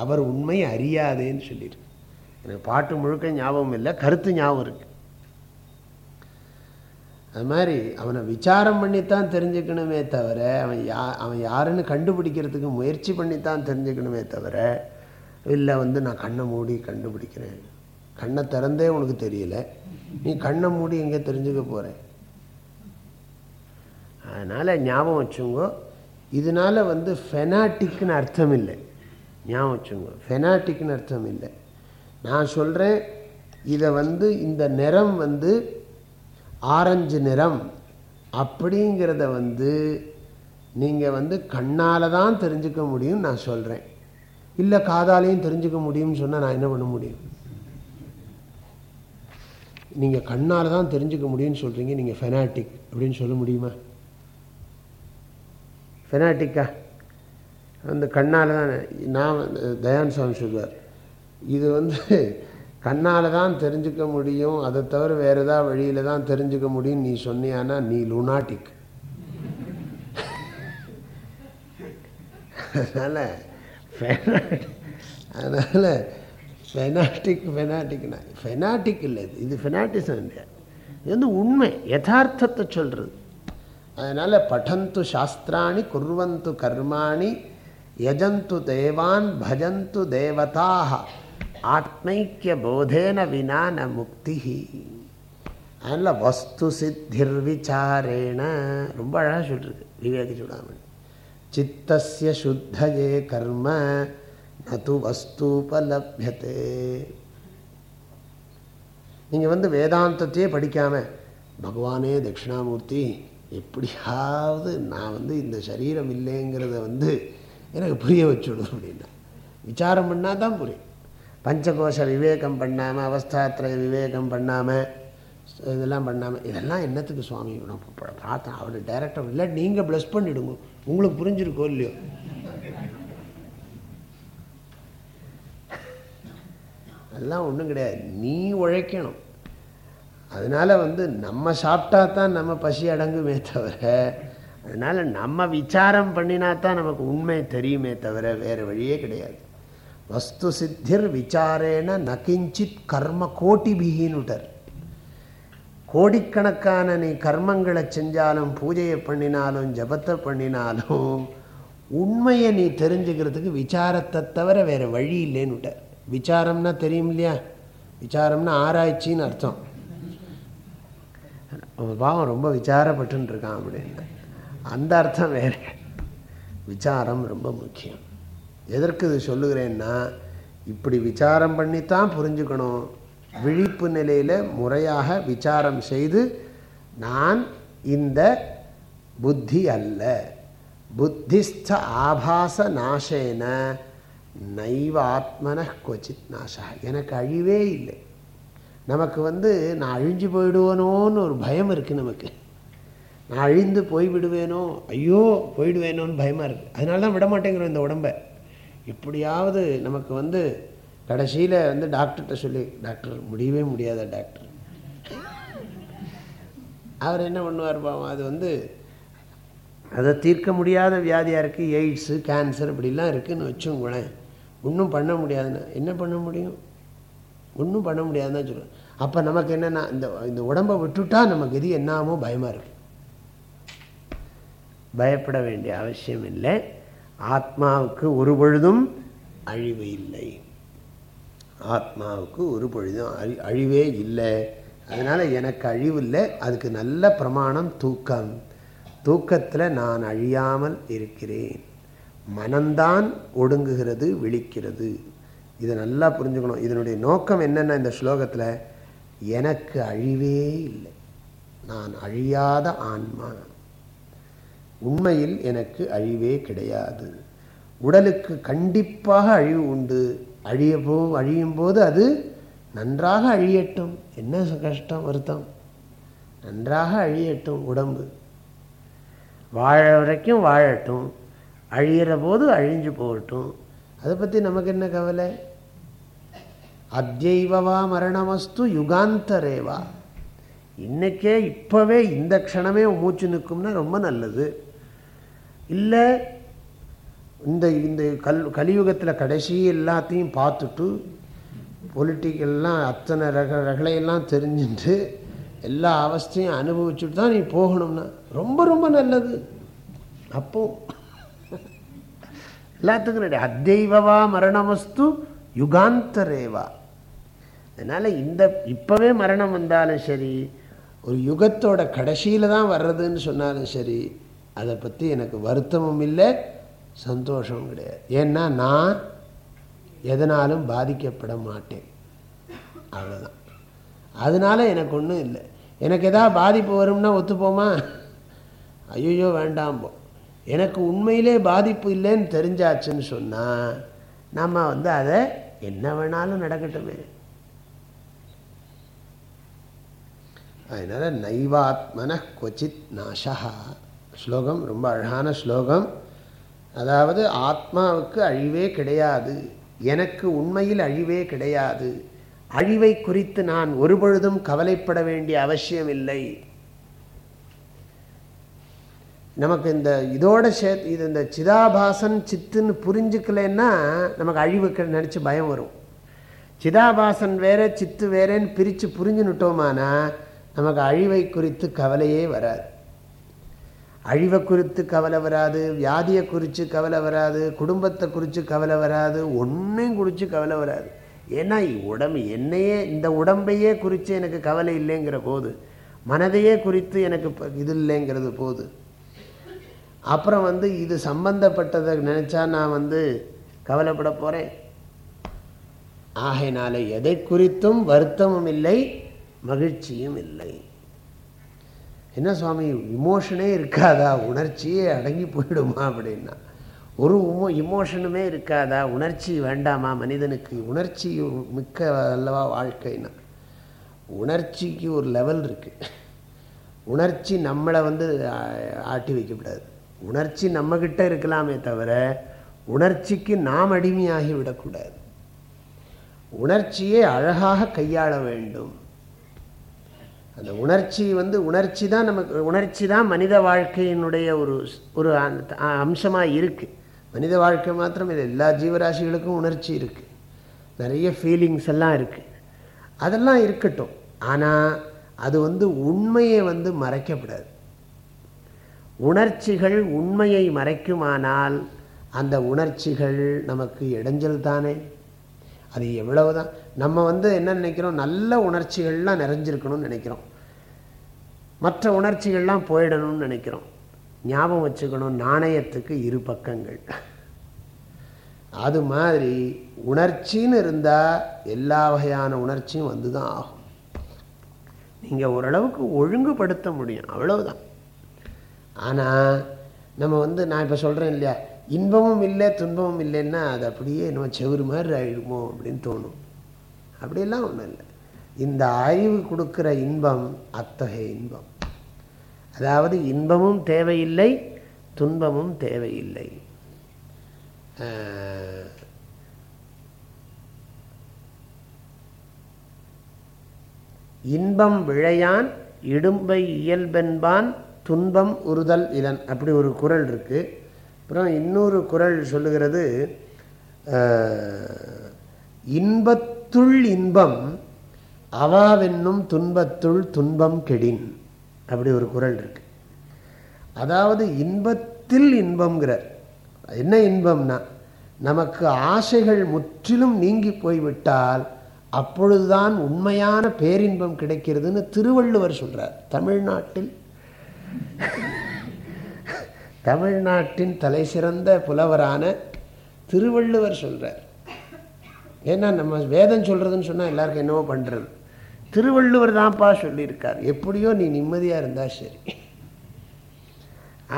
அவர் உண்மை அறியாதேன்னு சொல்லியிருக்கு எனக்கு பாட்டு முழுக்க ஞாபகம் இல்லை கருத்து ஞாபகம் இருக்கு. அது மாதிரி அவனை விசாரம் பண்ணித்தான் தெரிஞ்சுக்கணுமே தவிர அவன் யா அவன் யாருன்னு கண்டுபிடிக்கிறதுக்கு முயற்சி பண்ணித்தான் தெரிஞ்சுக்கணுமே தவிர இல்லை வந்து நான் கண்ணை மூடி கண்டுபிடிக்கிறேன். கண்ணை திறந்தே உனக்கு தெரியல. நீ கண்ணை மூடி எங்கே தெரிஞ்சுக்க போகிறேன் அதனால் ஞாபகம் வச்சுங்கோ. இதனால் வந்து ஃபெனாட்டிக்னு அர்த்தம் இல்லை. ஞாபகம் வச்சுங்கோ. ஃபெனாட்டிக்னு அர்த்தம் இல்லை. நான் சொல்கிறேன் இதை வந்து இந்த நிறம் வந்து ஆரஞ்சு நிறம் அப்படிங்கிறத வந்து நீங்கள் வந்து கண்ணால் தான் தெரிஞ்சுக்க முடியும்னு நான் சொல்கிறேன் இல்லை காதாலையும் தெரிஞ்சுக்க முடியும்னு சொன்னால் நான் என்ன பண்ண முடியும்? நீங்கள் கண்ணால் தான் தெரிஞ்சுக்க முடியும்னு சொல்கிறீங்க நீங்கள் ஃபெனாட்டிக் அப்படின்னு சொல்ல முடியுமா? ஃபெனாட்டிக்கா அந்த கண்ணால் தான் நான் தயான் சுவாமி சொல்வார் இது வந்து கண்ணால் தான் தெரிஞ்சுக்க முடியும். அதை தவிர வேறு ஏதாவது வழியில் தான் தெரிஞ்சுக்க முடியும் நீ சொன்னியானா நீ லுனாட்டிக் அதனால் அதனால் ஃபெனாட்டிக் ஃபெனாட்டிக்னா ஃபெனாட்டிக் இல்லை இது. இது ஃபெனாட்டிசம் இல்லையா இது வந்து உண்மை யதார்த்தத்தை சொல்கிறது அதனால் படந்து சாஸ்திராணி குர்வந்து கர்மாணி யஜந்து தேவான் பஜந்து தேவதாக ஆத்மைக்கிய போதேன வினா ந முக்தி அதனால் வஸ்து சித்திர் விசாரேன ரொம்ப அழகாக சொல்லிருக்கு விவேக சுடாமணி. சித்தசிய சுத்தயே கர்ம நது வஸ்தூபலபியத்தே நீங்கள் வந்து வேதாந்தத்தையே படிக்காமல் பகவானே தட்சிணாமூர்த்தி எப்படியாவது நான் வந்து இந்த சரீரம் இல்லைங்கிறத வந்து எனக்கு புரிய வச்சுடும் அப்படின்னா. விசாரம் பண்ணால் தான் புரியும். பஞ்சகோஷ விவேகம் பண்ணாமல் அவஸ்தாத்திர விவேகம் பண்ணாமல் இதெல்லாம் பண்ணாமல் இதெல்லாம் என்னத்துக்கு சுவாமி பிரார்த்தனை அவர் டைரக்டர் இல்லை நீங்கள் ப்ளஸ் பண்ணிவிடுங்க உங்களுக்கு புரிஞ்சிருக்கோ இல்லையோ? அதெல்லாம் ஒன்றும் கிடையாது. நீ உழைக்கணும். அதனால் வந்து நம்ம சாப்பிட்டா தான் நம்ம பசி அடங்குமே தவிர அதனால் நம்ம விசாரம் பண்ணினா தான் நமக்கு உண்மை தெரியுமே தவிர வேறு வழியே கிடையாது. வஸ்து சித்திர் விசாரேன நகிஞ்சித் கர்ம கோட்டிபிகின்னுட்டர் கோடிக்கணக்கான நீ கர்மங்களை செஞ்சாலும் பூஜையை பண்ணினாலும் ஜபத்தை பண்ணினாலும் உண்மையை நீ தெரிஞ்சுக்கிறதுக்கு விசாரத்தை தவிர வேறு வழி இல்லைன்னுட்டார். விசாரம்னா தெரியும் இல்லையா? விசாரம்னா ஆராய்ச்சின்னு அர்த்தம். பாவம் ரொம்ப விசாரப்பட்டுருக்கான் அப்படின்னு. அந்த அர்த்தம் வேறு. விசாரம் ரொம்ப முக்கியம். எதற்கு இது சொல்லுகிறேன்னா இப்படி விசாரம் பண்ணித்தான் புரிஞ்சுக்கணும். விழிப்பு நிலையில் முறையாக விசாரம் செய்து நான் இந்த புத்தி அல்ல. புத்திஸ்த ஆபாச நாசேன நைவ ஆத்மன கொச்சித் நாசா. எனக்கு அழிவே இல்லை. நமக்கு வந்து நான் அழிஞ்சு போயிடுவேனோன்னு ஒரு பயம் இருக்குது நமக்கு. நான் அழிந்து போய்விடுவேனோ ஐயோ போயிடுவேனோன்னு பயமாக இருக்குது அதனால தான் விட மாட்டேங்கிறோம் இந்த உடம்பை. எப்படியாவது நமக்கு வந்து கடைசியில் வந்து டாக்டர்கிட்ட சொல்லி டாக்டர் முடியவே முடியாத டாக்டர். அவர் என்ன பண்ணுவார் பாவம் அது வந்து அதை தீர்க்க முடியாத வியாதியாக இருக்குது எய்ட்ஸு கேன்சர் இப்படிலாம் இருக்குதுன்னு வச்சுங்களேன் ஒன்றும் பண்ண முடியாதுன்னு. என்ன பண்ண முடியும்? ஒன்றும் பண்ண முடியாதுன்னு சொல்லுவேன் அப்போ நமக்கு என்னென்னா இந்த இந்த உடம்பை விட்டுட்டா நமக்கு எது என்னாமோ பயமாக இருக்குது பயப்பட வேண்டிய அவசியம் இல்லை. ஆத்மாவுக்கு ஒரு பொழுதும் அழிவு இல்லை. ஆத்மாவுக்கு ஒரு பொழுதும் அழி அழிவே இல்லை. அதனால் எனக்கு அழிவு இல்லை. அதுக்கு நல்ல பிரமாணம் தூக்கம். தூக்கத்தில் நான் அழியாமல் இருக்கிறேன். மனம்தான் ஒடுங்குகிறது விழிக்கிறது. இதை நல்லா புரிஞ்சுக்கணும். இதனுடைய நோக்கம் என்னென்ன இந்த ஸ்லோகத்தில் எனக்கு அழிவே இல்லை. நான் அழியாத ஆன்மா. உண்மையில் எனக்கு அழிவே கிடையாது. உடலுக்கு கண்டிப்பாக அழிவு உண்டு. அழிய போ அழியும் போது அது நன்றாக அழியட்டும். என்ன கஷ்டம் வருத்தம்? நன்றாக அழியட்டும் உடம்பு. வாழ வரைக்கும் வாழட்டும். அழியிற போது அழிஞ்சு போகட்டும். அதை பற்றி நமக்கு என்ன கவலை? அத்தியவா மரணமஸ்து யுகாந்தரேவா. இன்னைக்கே இப்போவே இந்த க்ஷணமே மூச்சு நிற்கும்னா ரொம்ப நல்லது. இல்லை இந்த இந்த கல் கலியுகத்தில் கடைசி எல்லாத்தையும் பார்த்துட்டு பொலிட்டிக்கெல்லாம் அத்தனை ரக ரகலையெல்லாம் தெரிஞ்சுட்டு எல்லா அவஸ்தையும் அனுபவிச்சுட்டு தான் நீ போகணும்னா. ரொம்ப ரொம்ப நல்லது. அப்போ எல்லாத்துக்கும் ரெடி. அத்தெய்வவா மரணமஸ்து யுகாந்தரேவா. அதனால் இந்த இப்போவே மரணம் வந்தாலும் சரி ஒரு யுகத்தோட கடைசியில் தான் வர்றதுன்னு சொன்னாலும் சரி அதை பற்றி எனக்கு வருத்தமும் இல்லை சந்தோஷமும் கிடையாது. ஏன்னா நான் எதனாலும் பாதிக்கப்பட மாட்டேன். அவ்வளோதான் அதனால எனக்கு ஒன்றும் இல்லை. எனக்கு எதாவது பாதிப்பு வரும்னா ஒத்துப்போமா? ஐயோ வேண்டாம்போ எனக்கு உண்மையிலே பாதிப்பு இல்லைன்னு தெரிஞ்சாச்சுன்னு சொன்னால் நம்ம வந்து அதை என்ன வேணாலும் நடக்கட்டுமே. அதனால் நைவாத்மன கொச்சித் நாசா ஸ்லோகம் ரொம்ப அழகான ஸ்லோகம். அதாவது ஆத்மாவுக்கு அழிவே கிடையாது. எனக்கு உண்மையில் அழிவே கிடையாது. அழிவை குறித்து நான் ஒருபொழுதும் கவலைப்பட வேண்டிய அவசியம் இல்லை. நமக்கு இந்த இதோட சேர்த்து இது இந்த சிதாபாசன் சித்துன்னு புரிஞ்சுக்கலன்னா நமக்கு அழிவுக்கு நினச்சி பயம் வரும். சிதாபாசன் வேற சித்து வேறேன்னு பிரித்து புரிஞ்சுனுட்டோமானா நமக்கு அழிவை குறித்து கவலையே வராது. அழிவை குறித்து கவலை வராது வியாதியை குறித்து கவலை வராது குடும்பத்தை குறித்து கவலை வராது ஒன்றையும் குறித்து கவலை வராது. ஏன்னா உடம்பு என்னையே இந்த உடம்பையே குறித்து எனக்கு கவலை இல்லைங்கிற போது மனதையே குறித்து எனக்கு இது இல்லைங்கிறது போது அப்புறம் வந்து இது சம்பந்தப்பட்டதை நினச்சா நான் வந்து கவலைப்பட போகிறேன் ஆகையினால எதை குறித்தும் வருத்தமும் இல்லை மகிழ்ச்சியும் இல்லை. என்ன சுவாமி இமோஷனே இருக்காதா? உணர்ச்சியே அடங்கி போயிடுமா அப்படின்னா. ஒரு உமோ இமோஷனுமே இருக்காதா? உணர்ச்சி வேண்டாமா மனிதனுக்கு? உணர்ச்சி மிக்க அல்லவா வாழ்க்கைன்னா. உணர்ச்சிக்கு ஒரு லெவல் இருக்குது உணர்ச்சி நம்மளை வந்து ஆட்டி வைக்கக்கூடாது. உணர்ச்சி நம்மக்கிட்ட இருக்கலாமே தவிர உணர்ச்சிக்கு நாம் அடிமையாகி விடக்கூடாது. உணர்ச்சியை அழகாக கையாள வேண்டும். அந்த உணர்ச்சி வந்து உணர்ச்சி தான் நமக்கு உணர்ச்சி தான் மனித வாழ்க்கையினுடைய ஒரு ஒரு அம்சமாக இருக்குது மனித வாழ்க்கை மாத்திரம் இல்லை எல்லா ஜீவராசிகளுக்கும் உணர்ச்சி இருக்குது நிறைய ஃபீலிங்ஸ் எல்லாம் இருக்குது அதெல்லாம் இருக்கட்டும். ஆனால் அது வந்து உண்மையை வந்து மறைக்கப்படாது உணர்ச்சிகள் உண்மையை மறைக்குமானால் அந்த உணர்ச்சிகள் நமக்கு இடைஞ்சல் தானே. அது எவ்வளவுதான். நம்ம வந்து என்ன நினைக்கிறோம்? நல்ல உணர்ச்சிகள்லாம் நிறைஞ்சிருக்கணும்னு நினைக்கிறோம். மற்ற உணர்ச்சிகள்லாம் போயிடணும்னு நினைக்கிறோம். ஞாபகம் வச்சுக்கணும் நாணயத்துக்கு இரு பக்கங்கள். அது மாதிரி உணர்ச்சின்னு இருந்தால் எல்லா வகையான உணர்ச்சியும் வந்து தான் ஆகும். நீங்கள் ஓரளவுக்கு ஒழுங்குபடுத்த முடியும். அவ்வளவுதான். ஆனால் நம்ம வந்து நான் இப்போ சொல்கிறேன் இல்லையா? இன்பமும் இல்லை துன்பமும் இல்லைன்னா அது அப்படியே நம்ம செவுறு மாதிரி ஆயிடுமோ அப்படின்னு தோணும். அப்படியெல்லாம் ஒன்றும் இல்லை. இந்த அறிவு கொடுக்குற இன்பம் அத்தகைய இன்பம். அதாவது இன்பமும் தேவையில்லை துன்பமும் தேவையில்லை. இன்பம் விழையான் இடும்பை இயல்பென்பான் துன்பம் உறுதல் இதன் அப்படி ஒரு குரல் இருக்குது அப்புறம் இன்னொரு குரல் சொல்லுகிறது இன்பத்துள் இன்பம் அவாவென்னும் துன்பத்துள் துன்பம் கெடின் அப்படி ஒரு குரல் இருக்கு. அதாவது இன்பத்தில் இன்பங்கிறார் என்ன இன்பம்னா நமக்கு ஆசைகள் முற்றிலும் நீங்கி போய்விட்டால் அப்பொழுதுதான் உண்மையான பேரின்பம் கிடைக்கிறதுன்னு திருவள்ளுவர் சொல்றார் தமிழ்நாட்டில். தமிழ்நாட்டின் தலை சிறந்த புலவரான திருவள்ளுவர் சொல்கிறார் ஏன்னா நம்ம வேதம் சொல்கிறதுன்னு சொன்னால் எல்லாருக்கும் என்னவோ பண்ணுறது திருவள்ளுவர் தான்ப்பா சொல்லியிருக்கார். எப்படியோ நீ நிம்மதியாக இருந்தால் சரி.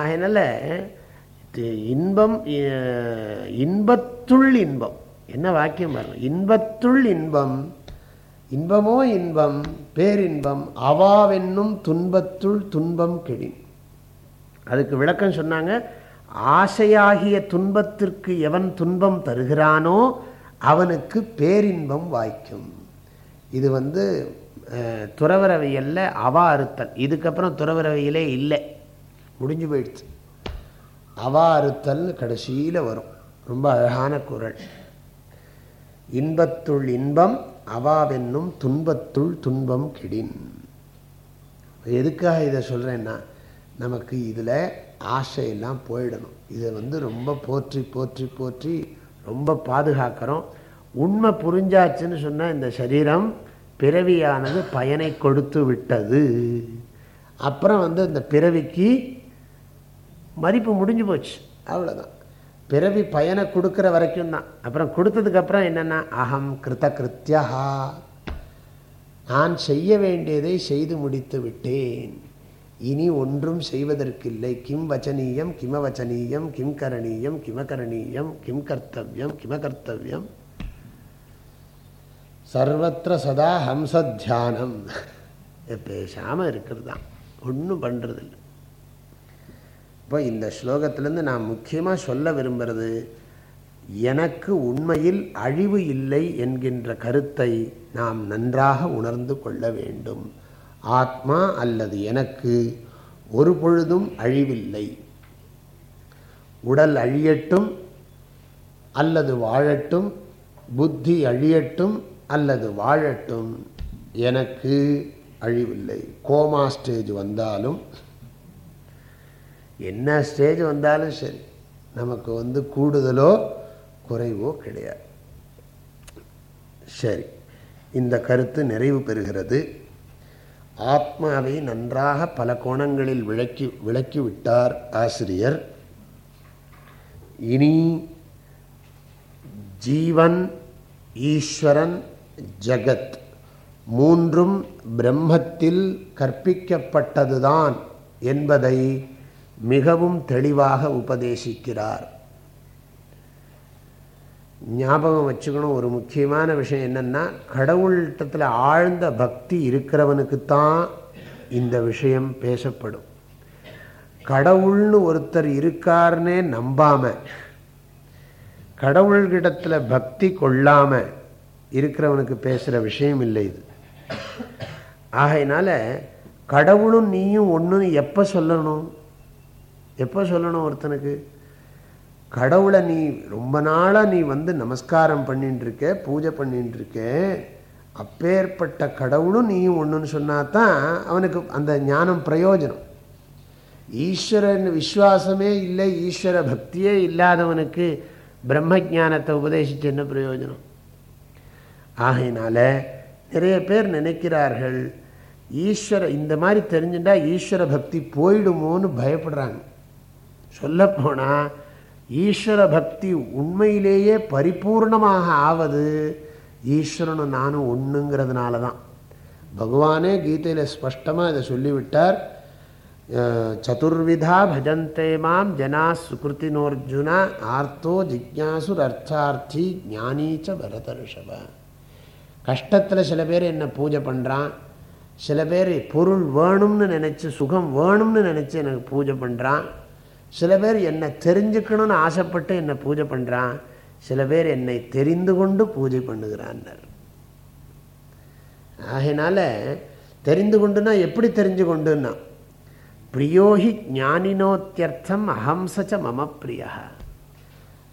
அதனால் இன்பம் இன்பத்துள் இன்பம். என்ன வாக்கியம் பாருங்கள் இன்பத்துள் இன்பம் இன்பமோ இன்பம் பேரின்பம் அவாவென்னும் துன்பத்துள் துன்பம் கெடின் அதுக்கு விளக்கம் சொன்னாங்க ஆசையாகிய துன்பத்திற்கு எவன் துன்பம் தருகிறானோ அவனுக்கு பேரின்பம் வாய்க்கும். இது வந்து துறவரவையல்ல அவா அறுத்தல். இதுக்கப்புறம் துறவரவையிலே இல்லை. முடிஞ்சு போயிடுச்சு. அவா அறுத்தல் கடைசியில் வரும். ரொம்ப அழகான குரல். இன்பத்துள் இன்பம் அவாவென்னும் துன்பத்துள் துன்பம் கெடின். எதுக்காக இதை சொல்கிறேன்னா நமக்கு இதில் ஆசையெல்லாம் போயிடணும். இதை வந்து ரொம்ப போற்றி போற்றி போற்றி ரொம்ப பாதுகாக்கிறோம். உண்மை புரிஞ்சாச்சுன்னு சொன்னால் இந்த சரீரம் பிறவியானது பயனை கொடுத்து விட்டது. அப்புறம் வந்து இந்த பிறவிக்கு மதிப்பு முடிஞ்சு போச்சு. அவ்வளோதான் பிறவி பயனை கொடுக்குற வரைக்கும் தான். அப்புறம் கொடுத்ததுக்கப்புறம் என்னென்னா அகம் கிருத்த கிருத்தியா நான் செய்ய வேண்டியதை செய்து முடித்து விட்டேன். இனி ஒன்றும் செய்வதற்கில்லை. கிம் வச்சனீயம் கிமவச்சனீயம் கிம் கரணீயம் கிமகரணீயம் கிம் கர்த்தவியம் கிமகர்த்தவியம் சர்வத்திர சதா ஹம்ச தியானம். பேசாமல் இருக்கிறது தான் ஒன்றும் பண்ணுறதில்லை இப்போ இந்த ஸ்லோகத்திலேருந்து நான் முக்கியமாக சொல்ல விரும்புகிறது எனக்கு உண்மையில் அழிவு இல்லை என்கின்ற கருத்தை நாம் நன்றாக உணர்ந்து கொள்ள வேண்டும். ஆத்மா அல்லது எனக்கு ஒரு பொழுதும் அழிவில்லை. உடல் அழியட்டும் அல்லது வாழட்டும் புத்தி அழியட்டும் அல்லது வாழட்டும் எனக்கு அழிவில்லை. கோமா ஸ்டேஜ் வந்தாலும் என்ன ஸ்டேஜ் வந்தாலும் சரி நமக்கு வந்து கூடுதலோ குறைவோ கிடையாது. சரி இந்த கருத்து நிறைவு பெறுகிறது. ஆத்மாவை நன்றாக பல கோணங்களில் விளக்கி விளக்கிவிட்டார் ஆசிரியர். இனி ஜீவன் ஈஸ்வரன் ஜகத் மூன்றும் பிரம்மத்தில் கற்பிக்கப்பட்டதுதான் என்பதை மிகவும் தெளிவாக உபதேசிக்கிறார். ஞாபகம் வச்சுக்கணும். ஒரு முக்கியமான விஷயம் என்னென்னா கடவுள்கிட்டத்தில் ஆழ்ந்த பக்தி இருக்கிறவனுக்குத்தான் இந்த விஷயம் பேசப்படும். கடவுள்னு ஒருத்தர் இருக்காருன்னே நம்பாமல் கடவுள்கிடத்தில் பக்தி கொள்ளாமல் இருக்கிறவனுக்கு பேசுகிற விஷயம் இல்லை இது. ஆகையினால கடவுளும் நீயும் ஒன்றுன்னு எப்போ சொல்லணும்? எப்போ சொல்லணும் ஒருத்தனுக்கு? கடவுளை நீ ரொம்ப நாளாக நீ வந்து நமஸ்காரம் பண்ணின்னு இருக்க பூஜை பண்ணிட்டு இருக்க அப்பேற்பட்ட கடவுளும் நீயும் ஒன்றுன்னு சொன்னா தான் அவனுக்கு அந்த ஞானம் பிரயோஜனம். ஈஸ்வரன் விஸ்வாசமே இல்லை ஈஸ்வர பக்தியே இல்லாதவனுக்கு பிரம்ம ஜானத்தை உபதேசித்து என்ன பிரயோஜனம்? ஆகையினால நிறைய பேர் நினைக்கிறார்கள் ஈஸ்வர இந்த மாதிரி தெரிஞ்சுட்டா ஈஸ்வர பக்தி போயிடுமோன்னு பயப்படுறாங்க. சொல்லப்போனால் ஈஸ்வர பக்தி உண்மையிலேயே பரிபூர்ணமாக ஆவது ஈஸ்வரனும் நானும் ஒன்றுங்கிறதுனால தான் பகவானே கீதையில் ஸ்பஷ்டமாக இதை சொல்லிவிட்டார். சதுர்விதா பஜந்தே மாம் ஜனா சுகிருத்தினோர்ஜுனா ஆர்த்தோ ஜிக்யாசுர் அர்த்தார்த்தி ஞானீச்ச பரதர்ஷப கஷ்டத்தில் சில பேர் என்ன பூஜை பண்ணுறான் சில பேர் பொருள் வேணும்னு நினச்சி சுகம் வேணும்னு நினச்சி எனக்கு பூஜை பண்ணுறான் சில பேர் என்னை தெரிஞ்சுக்கணும்னு ஆசைப்பட்டு என்னை பூஜை பண்ணுறான் சில பேர் என்னை தெரிந்து கொண்டு பூஜை பண்ணுகிறான்னர். ஆகையினால தெரிந்து கொண்டுனா எப்படி தெரிஞ்சு கொண்டுன்னா பிரியோஹி ஞானினோத்தியர்த்தம் அஹம்சச்ச மம பிரியா.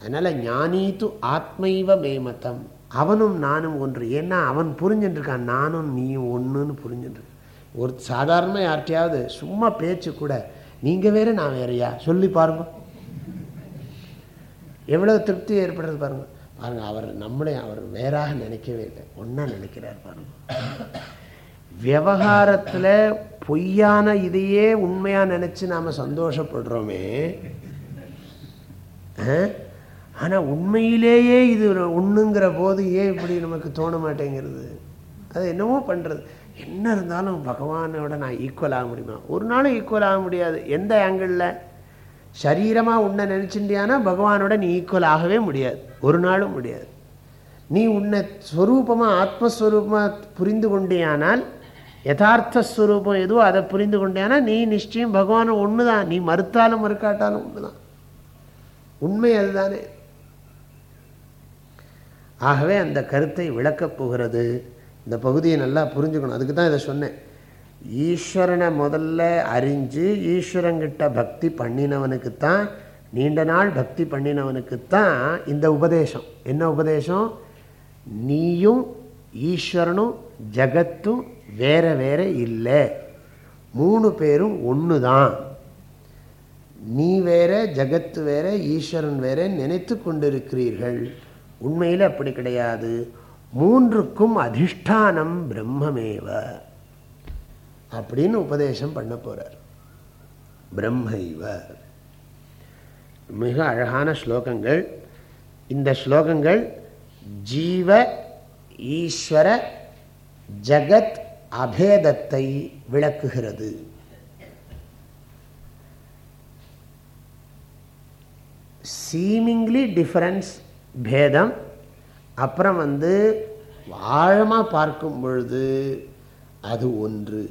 அதனால் ஞானீத்து ஆத்மைவ மேமத்தம். அவனும் நானும் ஒன்று. ஏன்னா அவன் புரிஞ்சுட்டுருக்கான் நானும் நீயும் ஒன்றுன்னு புரிஞ்சுட்டு ஒரு சாதாரண யார்கிட்டையாவது சும்மா பேச்சு கூட நீங்கள் வேறு நான் வேறையா? சொல்லி பாருங்க. எவ்வளோ திருப்தி ஏற்படுறது பாருங்க. பாருங்க அவர் நம்மளே அவர் வேறாக நினைக்கவே இல்லை. ஒன்றா நினைக்கிறார் பாருங்க. விவகாரத்தில் பொய்யான இதையே உண்மையாக நினச்சி நாம் சந்தோஷப்படுறோமே. ஆனால் உண்மையிலேயே இது ஒன்றுங்கிற போது ஏன் இப்படி நமக்கு தோண மாட்டேங்கிறது? அது என்னவோ பண்ணுறது என்ன இருந்தாலும் பகவானோட நான் ஈக்குவல் ஆக முடியுமா? ஒரு நாளும் ஈக்குவல் ஆக முடியாது. எந்த ஆங்கிளில் சரீரமாக உன்னை நினச்சிட்டியானா பகவானோட நீ ஈக்குவல் ஆகவே முடியாது. ஒரு நாளும் முடியாது. நீ உன்னை ஸ்வரூபமாக ஆத்மஸ்வரூபமாக புரிந்து கொண்டேயானால் யதார்த்த ஸ்வரூபம் எதுவோ அதை புரிந்து கொண்டேனா நீ நிச்சயம் பகவான் ஒன்று தான் நீ மறுத்தாலும் மறுக்காட்டாலும் ஒன்று தான் உண்மை அதுதானே. ஆகவே அந்த கருத்தை விளக்கப் போகிறது. இந்த பகுதியை நல்லா புரிஞ்சுக்கணும். அதுக்கு தான் இதை சொன்னேன். ஈஸ்வரனை முதல்ல அறிஞ்சு ஈஸ்வரங்கிட்ட பக்தி பண்ணினவனுக்கு தான் நீண்ட நாள் பக்தி பண்ணினவனுக்கு தான் இந்த உபதேசம். என்ன உபதேசம்? நீயும் ஈஸ்வரனும் ஜகத்தும் வேற வேற இல்லை. மூணு பேரும் ஒன்று தான். நீ வேற ஜகத்து வேற ஈஸ்வரன் வேற நினைத்து கொண்டிருக்கிறீர்கள். உண்மையில் அப்படி கிடையாது. மூன்றுக்கும் அதிஷ்டானம் பிரம்மமேவ. அப்படின்னு உபதேசம் பண்ண போகிறார் பிரம்மைவ. மிக அழகான ஸ்லோகங்கள். இந்த ஸ்லோகங்கள் ஜீவ ஈஸ்வர ஜகத் அபேதத்தை விளக்குகிறது. சீமிங்லி டிஃபரன்ஸ் பேதம் அப்புறம் வந்து ஆழமாக பார்க்கும் பொழுது அது ஒன்று.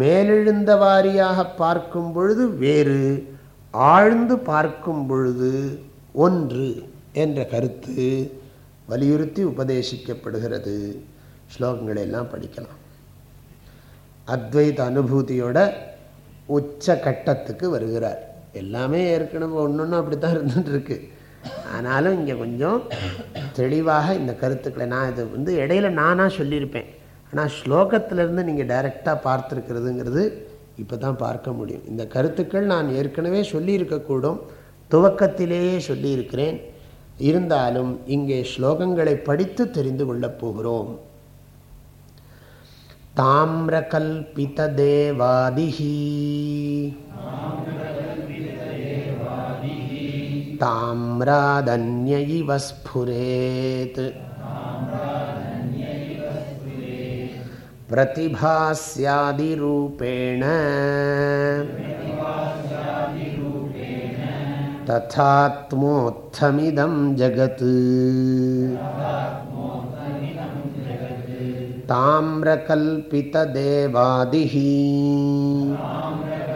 மேலெழுந்த வாரியாக பார்க்கும் பொழுது வேறு ஆழ்ந்து பார்க்கும் பொழுது ஒன்று என்ற கருத்து வலியுறுத்தி உபதேசிக்கப்படுகிறது. ஸ்லோகங்களை எல்லாம் படிக்கலாம். அத்வைத அனுபூதியோட உச்ச கட்டத்துக்கு வருகிறார். எல்லாமே ஏற்கனவே ஒன்று ஒன்று அப்படி தான் இருந்துட்டுருக்கு ஆனாலும் இங்கே கொஞ்சம் தெளிவாக இந்த கருத்துக்களை நான் இது வந்து இடையில நானாக சொல்லியிருப்பேன். ஆனால் ஸ்லோகத்திலேருந்து நீங்கள் டைரெக்டாக பார்த்துருக்கிறதுங்கிறது இப்போ தான் பார்க்க முடியும். இந்த கருத்துக்கள் நான் ஏற்கனவே சொல்லியிருக்கக்கூடும். துவக்கத்திலேயே சொல்லியிருக்கிறேன். இருந்தாலும் இங்கே ஸ்லோகங்களை படித்து தெரிந்து கொள்ளப் போகிறோம். தாமிரகல்பிததேவாதிஹி. ताम्रादन्य इव स्फुरेत्। प्रतिभास्यादिरूपेण। जगत्। ताम्रकल्पितदेवादिः।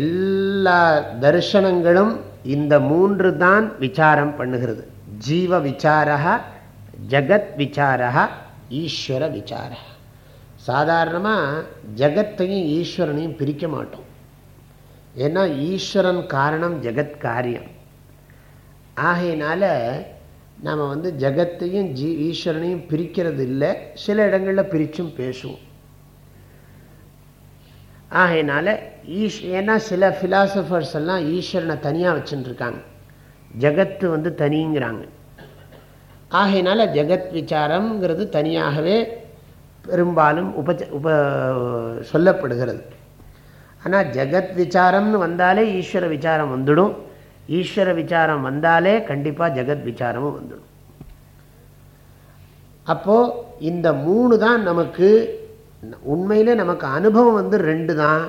எல்லா தர்சனங்களும் இந்த மூன்று தான் விசாரம் பண்ணுகிறது. ஜீவ விசாரா ஜகத் விசாரா ஈஸ்வர விசாரா சாதாரணமாக ஜகத்தையும் ஈஸ்வரனையும் பிரிக்க மாட்டோம். ஏன்னா ஈஸ்வரன் காரணம் ஜெகத் காரியம். ஆகையினால நாம் வந்து ஜகத்தையும் ஜீ ஈஸ்வரனையும் பிரிக்கிறது இல்லை சில இடங்களில் பிரித்தும் பேசுவோம். ஆகையினால ஈஷ் ஏன்னா சில ஃபிலாசபர்ஸ் எல்லாம் ஈஸ்வரனை தனியாக வச்சுட்டுருக்காங்க ஜகத்து வந்து தனிங்கிறாங்க. ஆகையினால ஜெகத் விசாரம்ங்கிறது தனியாகவே பெரும்பாலும் உப உப சொல்லப்படுகிறது. ஆனால் ஜெகத் விசாரம்னு வந்தாலே ஈஸ்வர விசாரம் வந்துடும். ஈஸ்வர விசாரம் வந்தாலே கண்டிப்பாக ஜெகத் விசாரமும் வந்துடும். அப்போது இந்த மூணு தான் நமக்கு உண்மையில் நமக்கு அனுபவம் வந்து ரெண்டு தான்.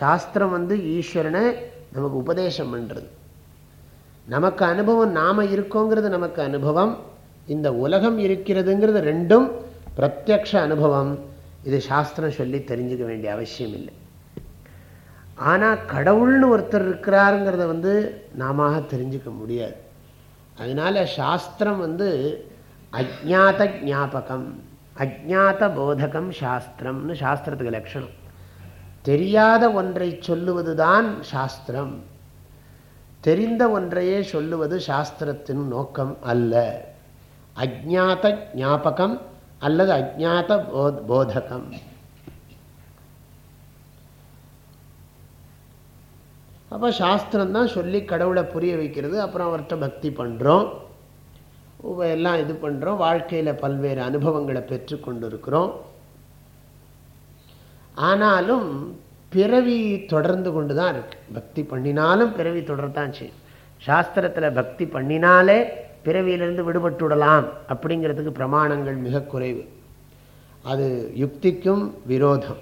சாஸ்திரம் வந்து ஈஸ்வரனை நமக்கு உபதேசம் பண்ணுறது நமக்கு அனுபவம் நாம் இருக்கோங்கிறது நமக்கு அனுபவம். இந்த உலகம் இருக்கிறதுங்கிறது ரெண்டும் பிரத்யக்ஷ அனுபவம். இது சாஸ்திரம் சொல்லி தெரிஞ்சுக்க வேண்டிய அவசியம் இல்லை. ஆனால் கடவுள்னு ஒருத்தர் இருக்கிறாருங்கிறத வந்து நாம தெரிஞ்சுக்க முடியாது. அதனால் சாஸ்திரம் வந்து அஜாத ஞாபகம். அஜாத்த போதகம் சாஸ்திரம்னு சாஸ்திரத்துக்கு லட்சணம். தெரியாத ஒன்றை சொல்லுவது தான் சாஸ்திரம். தெரிந்த ஒன்றையே சொல்லுவது சாஸ்திரத்தின் நோக்கம் அல்ல. அஜாத்த ஞாபகம் அல்லது அஜாத்த போதகம். அப்போ சாஸ்திரம் தான் சொல்லி கடவுளை புரிய வைக்கிறது அப்புறம் அவர்கிட்ட பக்தி பண்ணுறோம் எல்லாம் இது பண்ணுறோம் வாழ்க்கையில் பல்வேறு அனுபவங்களை பெற்றுக்கொண்டு இருக்கிறோம் ஆனாலும் பிறவி தொடர்ந்து கொண்டு தான் இருக்கு. பக்தி பண்ணினாலும் பிறவி தொடர்தான் செய்யும். சாஸ்திரத்தில் பக்தி பண்ணினாலே பிறவியிலிருந்து விடுபட்டு விடலாம் அப்படிங்கிறதுக்கு பிரமாணங்கள் மிக குறைவு. அது யுக்திக்கும் விரோதம்.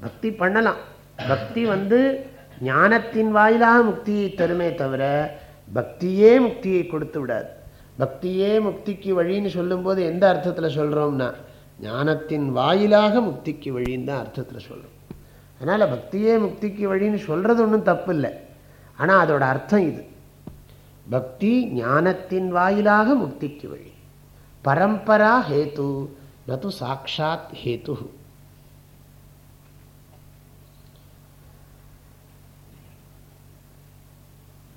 பக்தி பண்ணலாம். பக்தி வந்து ஞானத்தின் வாயிலாக முக்தியை தருமே தவிர பக்தியே முக்தியை கொடுத்து விடாது. பக்தியே முக்திக்கு வழின்னு சொல்லும்போது எந்த அர்த்தத்தில் சொல்கிறோம்னா ஞானத்தின் வாயிலாக முக்திக்கு வழின்னு தான் அர்த்தத்தில் சொல்கிறோம் அதனால் பக்தியே முக்திக்கு வழின்னு சொல்கிறது ஒன்றும் தப்பு இல்லை ஆனால் அதோட அர்த்தம் இது. பக்தி ஞானத்தின் வாயிலாக முக்திக்கு வழி. பரம்பரா ஹேத்து நது சாட்சாத் ஹேத்து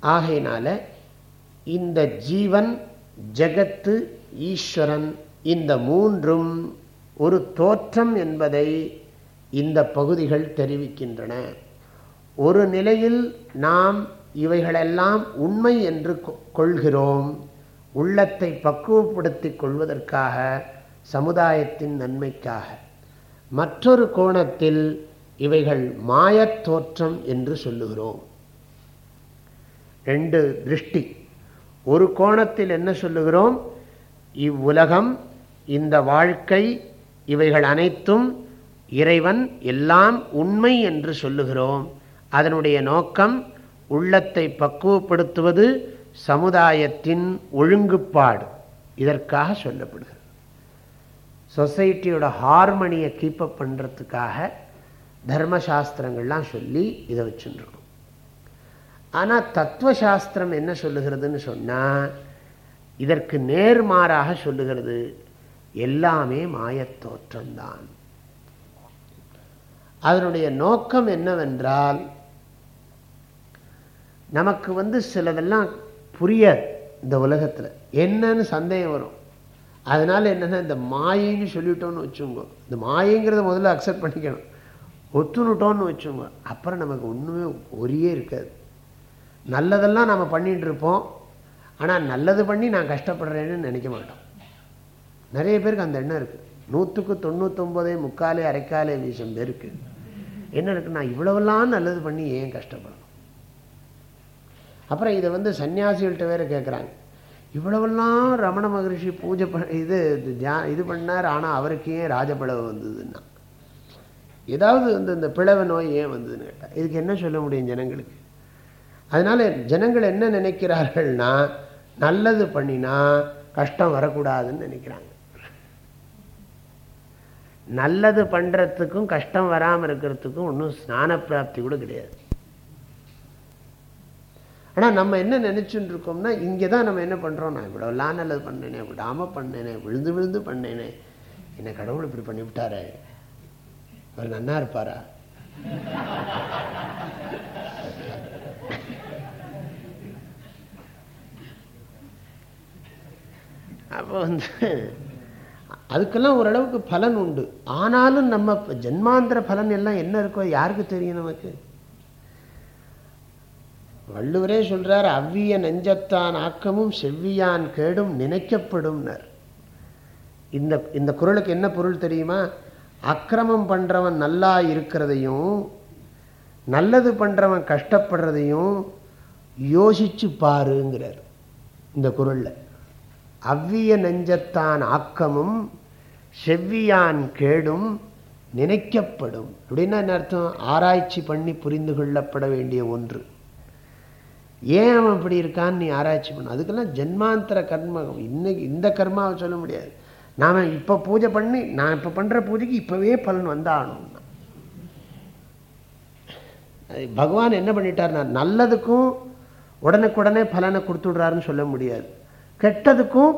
ஆகையினால இந்த ஜீவன் ஜகத்து ஈஸ்வரன் இந்த மூன்றும் ஒரு தோற்றம் என்பதை இந்த பகுதிகள் தெரிவிக்கின்றன. ஒரு நிலையில் நாம் இவைகளெல்லாம் உண்மை என்று கொள்கிறோம். உள்ளத்தை பக்குவப்படுத்திக் கொள்வதற்காக சமுதாயத்தின் நன்மைக்காக. மற்றொரு கோணத்தில் இவைகள் மாயத் தோற்றம் என்று சொல்லுகிறோம். ரெண்டு திருஷ்டி. ஒரு கோணத்தில் என்ன சொல்லுகிறோம்? இவ்வுலகம் இந்த வாழ்க்கை இவைகள் அனைத்தும் இறைவன் எல்லாம் உண்மை என்று சொல்லுகிறோம். அதனுடைய நோக்கம் உள்ளத்தை பக்குவப்படுத்துவது சமுதாயத்தின் ஒழுங்குப்பாடு. இதற்காக சொல்லப்படுகிறது. சொசைட்டியோட ஹார்மனியை கீப்பப் பண்ணுறதுக்காக தர்மசாஸ்திரங்கள்லாம் சொல்லி இதை வச்சுருக்கோம் ஆனால் தத்துவசாஸ்திரம் என்ன சொல்லுகிறதுன்னு சொன்னால் இதற்கு நேர்மாறாக சொல்லுகிறது எல்லாமே மாயத்தோற்றம்தான் அதனுடைய நோக்கம் என்னவென்றால் நமக்கு வந்து சிலதெல்லாம் புரியாது இந்த உலகத்தில். என்னன்னு சந்தேகம் வரும். அதனால் என்னென்னா இந்த மாயின்னு சொல்லிட்டோன்னு வச்சுங்கோ. இந்த மாயங்கிறத முதல்ல அக்செப்ட் பண்ணிக்கணும். ஒத்துணுட்டோன்னு வச்சுங்க. அப்புறம் நமக்கு ஒன்றுமே ஒரியே இருக்காது. நல்லதெல்லாம் நம்ம பண்ணிகிட்டு இருப்போம் ஆனால் நல்லது பண்ணி நான் கஷ்டப்படுறேன்னு நினைக்க மாட்டோம். நிறைய பேருக்கு அந்த எண்ணம் இருக்குது நூற்றுக்கு தொண்ணூத்தொம்பதே முக்காலே அரைக்காலே வீசம் பேருக்கு. என்ன இருக்குது நான் இவ்வளவெல்லாம் நல்லது பண்ணி ஏன் கஷ்டப்படணும்? அப்புறம் இதை வந்து சன்னியாசிகள்கிட்ட வேறு கேட்குறாங்க இவ்வளவெல்லாம் ரமண மகரிஷி பூஜை பண்ண இது இது பண்ணார் ஆனால் அவருக்கு ஏன் ராஜபிளவு வந்ததுன்னா. ஏதாவது வந்து இந்த பிளவு நோய் ஏன் வந்ததுன்னு கேட்டால் இதுக்கு என்ன சொல்ல முடியும் ஜனங்களுக்கு? அதனால் ஜனங்கள் என்ன நினைக்கிறார்கள்னா நல்லது பண்ணினா கஷ்டம் வரக்கூடாதுன்னு நினைக்கிறாங்க. நல்லது பண்ணுறதுக்கும் கஷ்டம் வராமல் இருக்கிறதுக்கும் ஒன்றும் ஸ்நான பிராப்தி கூட கிடையாது. ஆனால் நம்ம என்ன நினச்சிட்டு இருக்கோம்னா இங்கே தான் நம்ம என்ன பண்ணுறோம் நான் இவ்வளோலாம் நல்லது பண்ணேனே விடாமல் பண்ணேனே விழுந்து விழுந்து பண்ணேனே. என்னை கடவுள் இப்படி பண்ணிவிட்டாரே அவர் நன்னா இருப்பாரா? அப்போ வந்து அதுக்கெல்லாம் ஓரளவுக்கு பலன் உண்டு. ஆனாலும் நம்ம ஜென்மாந்திர பலன் எல்லாம் என்ன இருக்கோ யாருக்கு தெரியும் நமக்கு? வள்ளுவரே சொல்கிறார் அவ்விய நெஞ்சத்தான் ஆக்கமும் செவ்வியான் கேடும் நினைக்கப்படும்னர். இந்த இந்த குரலுக்கு என்ன பொருள் தெரியுமா? அக்கிரமம் பண்றவன் நல்லா இருக்கிறதையும் நல்லது பண்றவன் கஷ்டப்படுறதையும் யோசிச்சு பாருங்கிறார் இந்த குரலில். அவ்விய நெஞ்சத்தான் ஆக்கமும் செவ்வியான் கேடும் நினைக்கப்படும். அப்படின்னா என்ன அர்த்தம்? ஆராய்ச்சி பண்ணி புரிந்து கொள்ளப்பட வேண்டிய ஒன்று. ஏன் அவன் இப்படி இருக்கான்னு நீ ஆராய்ச்சி பண்ண. அதுக்கெல்லாம் ஜென்மாந்தர கர்மம். இன்னைக்கு இந்த கர்மாவை சொல்ல முடியாது. நாம் இப்போ பூஜை பண்ணி நான் இப்போ பண்ணுற பூஜைக்கு இப்போவே பலன் வந்தாகணும்னா. பகவான் என்ன பண்ணிட்டார்னா நல்லதுக்கும் உடனுக்குடனே பலனை கொடுத்துடுறாருன்னு சொல்ல முடியாது. கெட்டதுக்கும்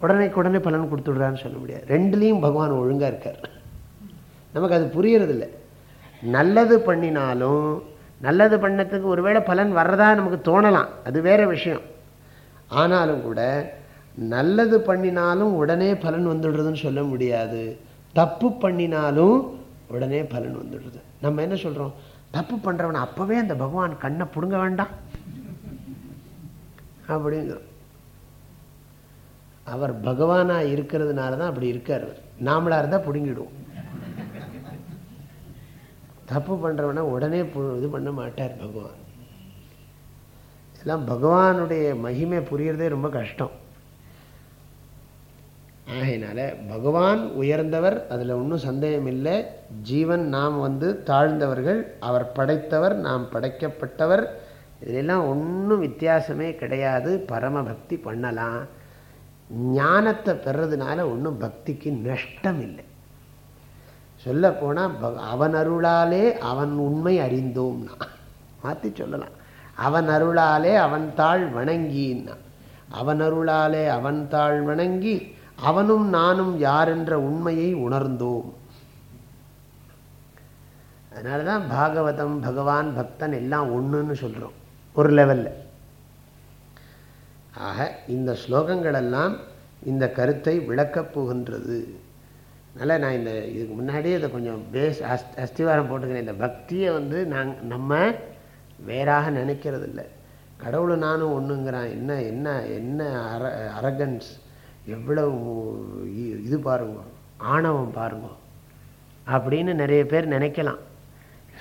உடனே பலன் கொடுத்துடுறான்னு சொல்ல முடியாது. ரெண்டுலேயும் பகவான் ஒழுங்காக இருக்கார். நமக்கு அது புரியறதில்லை. நல்லது பண்ணினாலும் நல்லது பண்ணத்துக்கு ஒருவேளை பலன் வர்றதா நமக்கு தோணலாம். அது வேற விஷயம். ஆனாலும் கூட நல்லது பண்ணினாலும் உடனே பலன் வந்துடுறதுன்னு சொல்ல முடியாது. தப்பு பண்ணினாலும் உடனே பலன் வந்துடுறது நம்ம என்ன சொல்கிறோம் தப்பு பண்ணுறவனை அப்போவே அந்த பகவான் கண்ணை பிடுங்க வேண்டாம். அப்படிங்கிறோம். அவர் பகவானாக இருக்கிறதுனால தான் அப்படி இருக்கார். நாமளாக இருந்தால் பிடுங்கிடுவோம். தப்பு பண்ணுறவனா உடனே இது பண்ண மாட்டார் பகவான். இதெல்லாம் பகவானுடைய மகிமை புரியறதே ரொம்ப கஷ்டம். ஆகையினால பகவான் உயர்ந்தவர் அதில் ஒன்றும் சந்தேகம் இல்லை. ஜீவன் நாம் வந்து தாழ்ந்தவர்கள் அவர் படைத்தவர் நாம் படைக்கப்பட்டவர். இதிலெல்லாம் ஒன்றும் வித்தியாசமே கிடையாது. பரம பக்தி பண்ணலாம். ஞானத்தை பெறதுனால ஒன்றும் பக்திக்கு நஷ்டம் இல்லை சொல்லப்போனால் அவன் அருளாலே அவன் உண்மை அறிந்தோம்னா. மாற்றி சொல்லலாம். அவன் அருளாலே அவன் தாழ் வணங்கின்னா. அவன் அருளாலே அவன் தாழ் வணங்கி அவனும் நானும் யார் என்ற உண்மையை உணர்ந்தோம். அதனால தான் பாகவதம் பகவான் பக்தன் எல்லாம் ஒன்றுன்னு சொல்கிறோம் ஒரு லெவலில் ஆக இந்த ஸ்லோகங்களெல்லாம் இந்த கருத்தை விளக்கப் போகின்றது. அதனால் நான் இந்த இதுக்கு முன்னாடியே இதை கொஞ்சம் பேஸ் அஸ் அஸ்திவாரம் போட்டுக்கிறேன் இந்த பக்தியை வந்து நாங்கள் நம்ம வேறாக நினைக்கிறது இல்லை கடவுளை நானும் ஒன்றுங்கிறான் என்ன என்ன என்ன அர அரகன்ஸ் எவ்வளவு இது பாருங்க. ஆணவம் பாருங்க. அப்படின்னு நிறைய பேர் நினைக்கலாம்.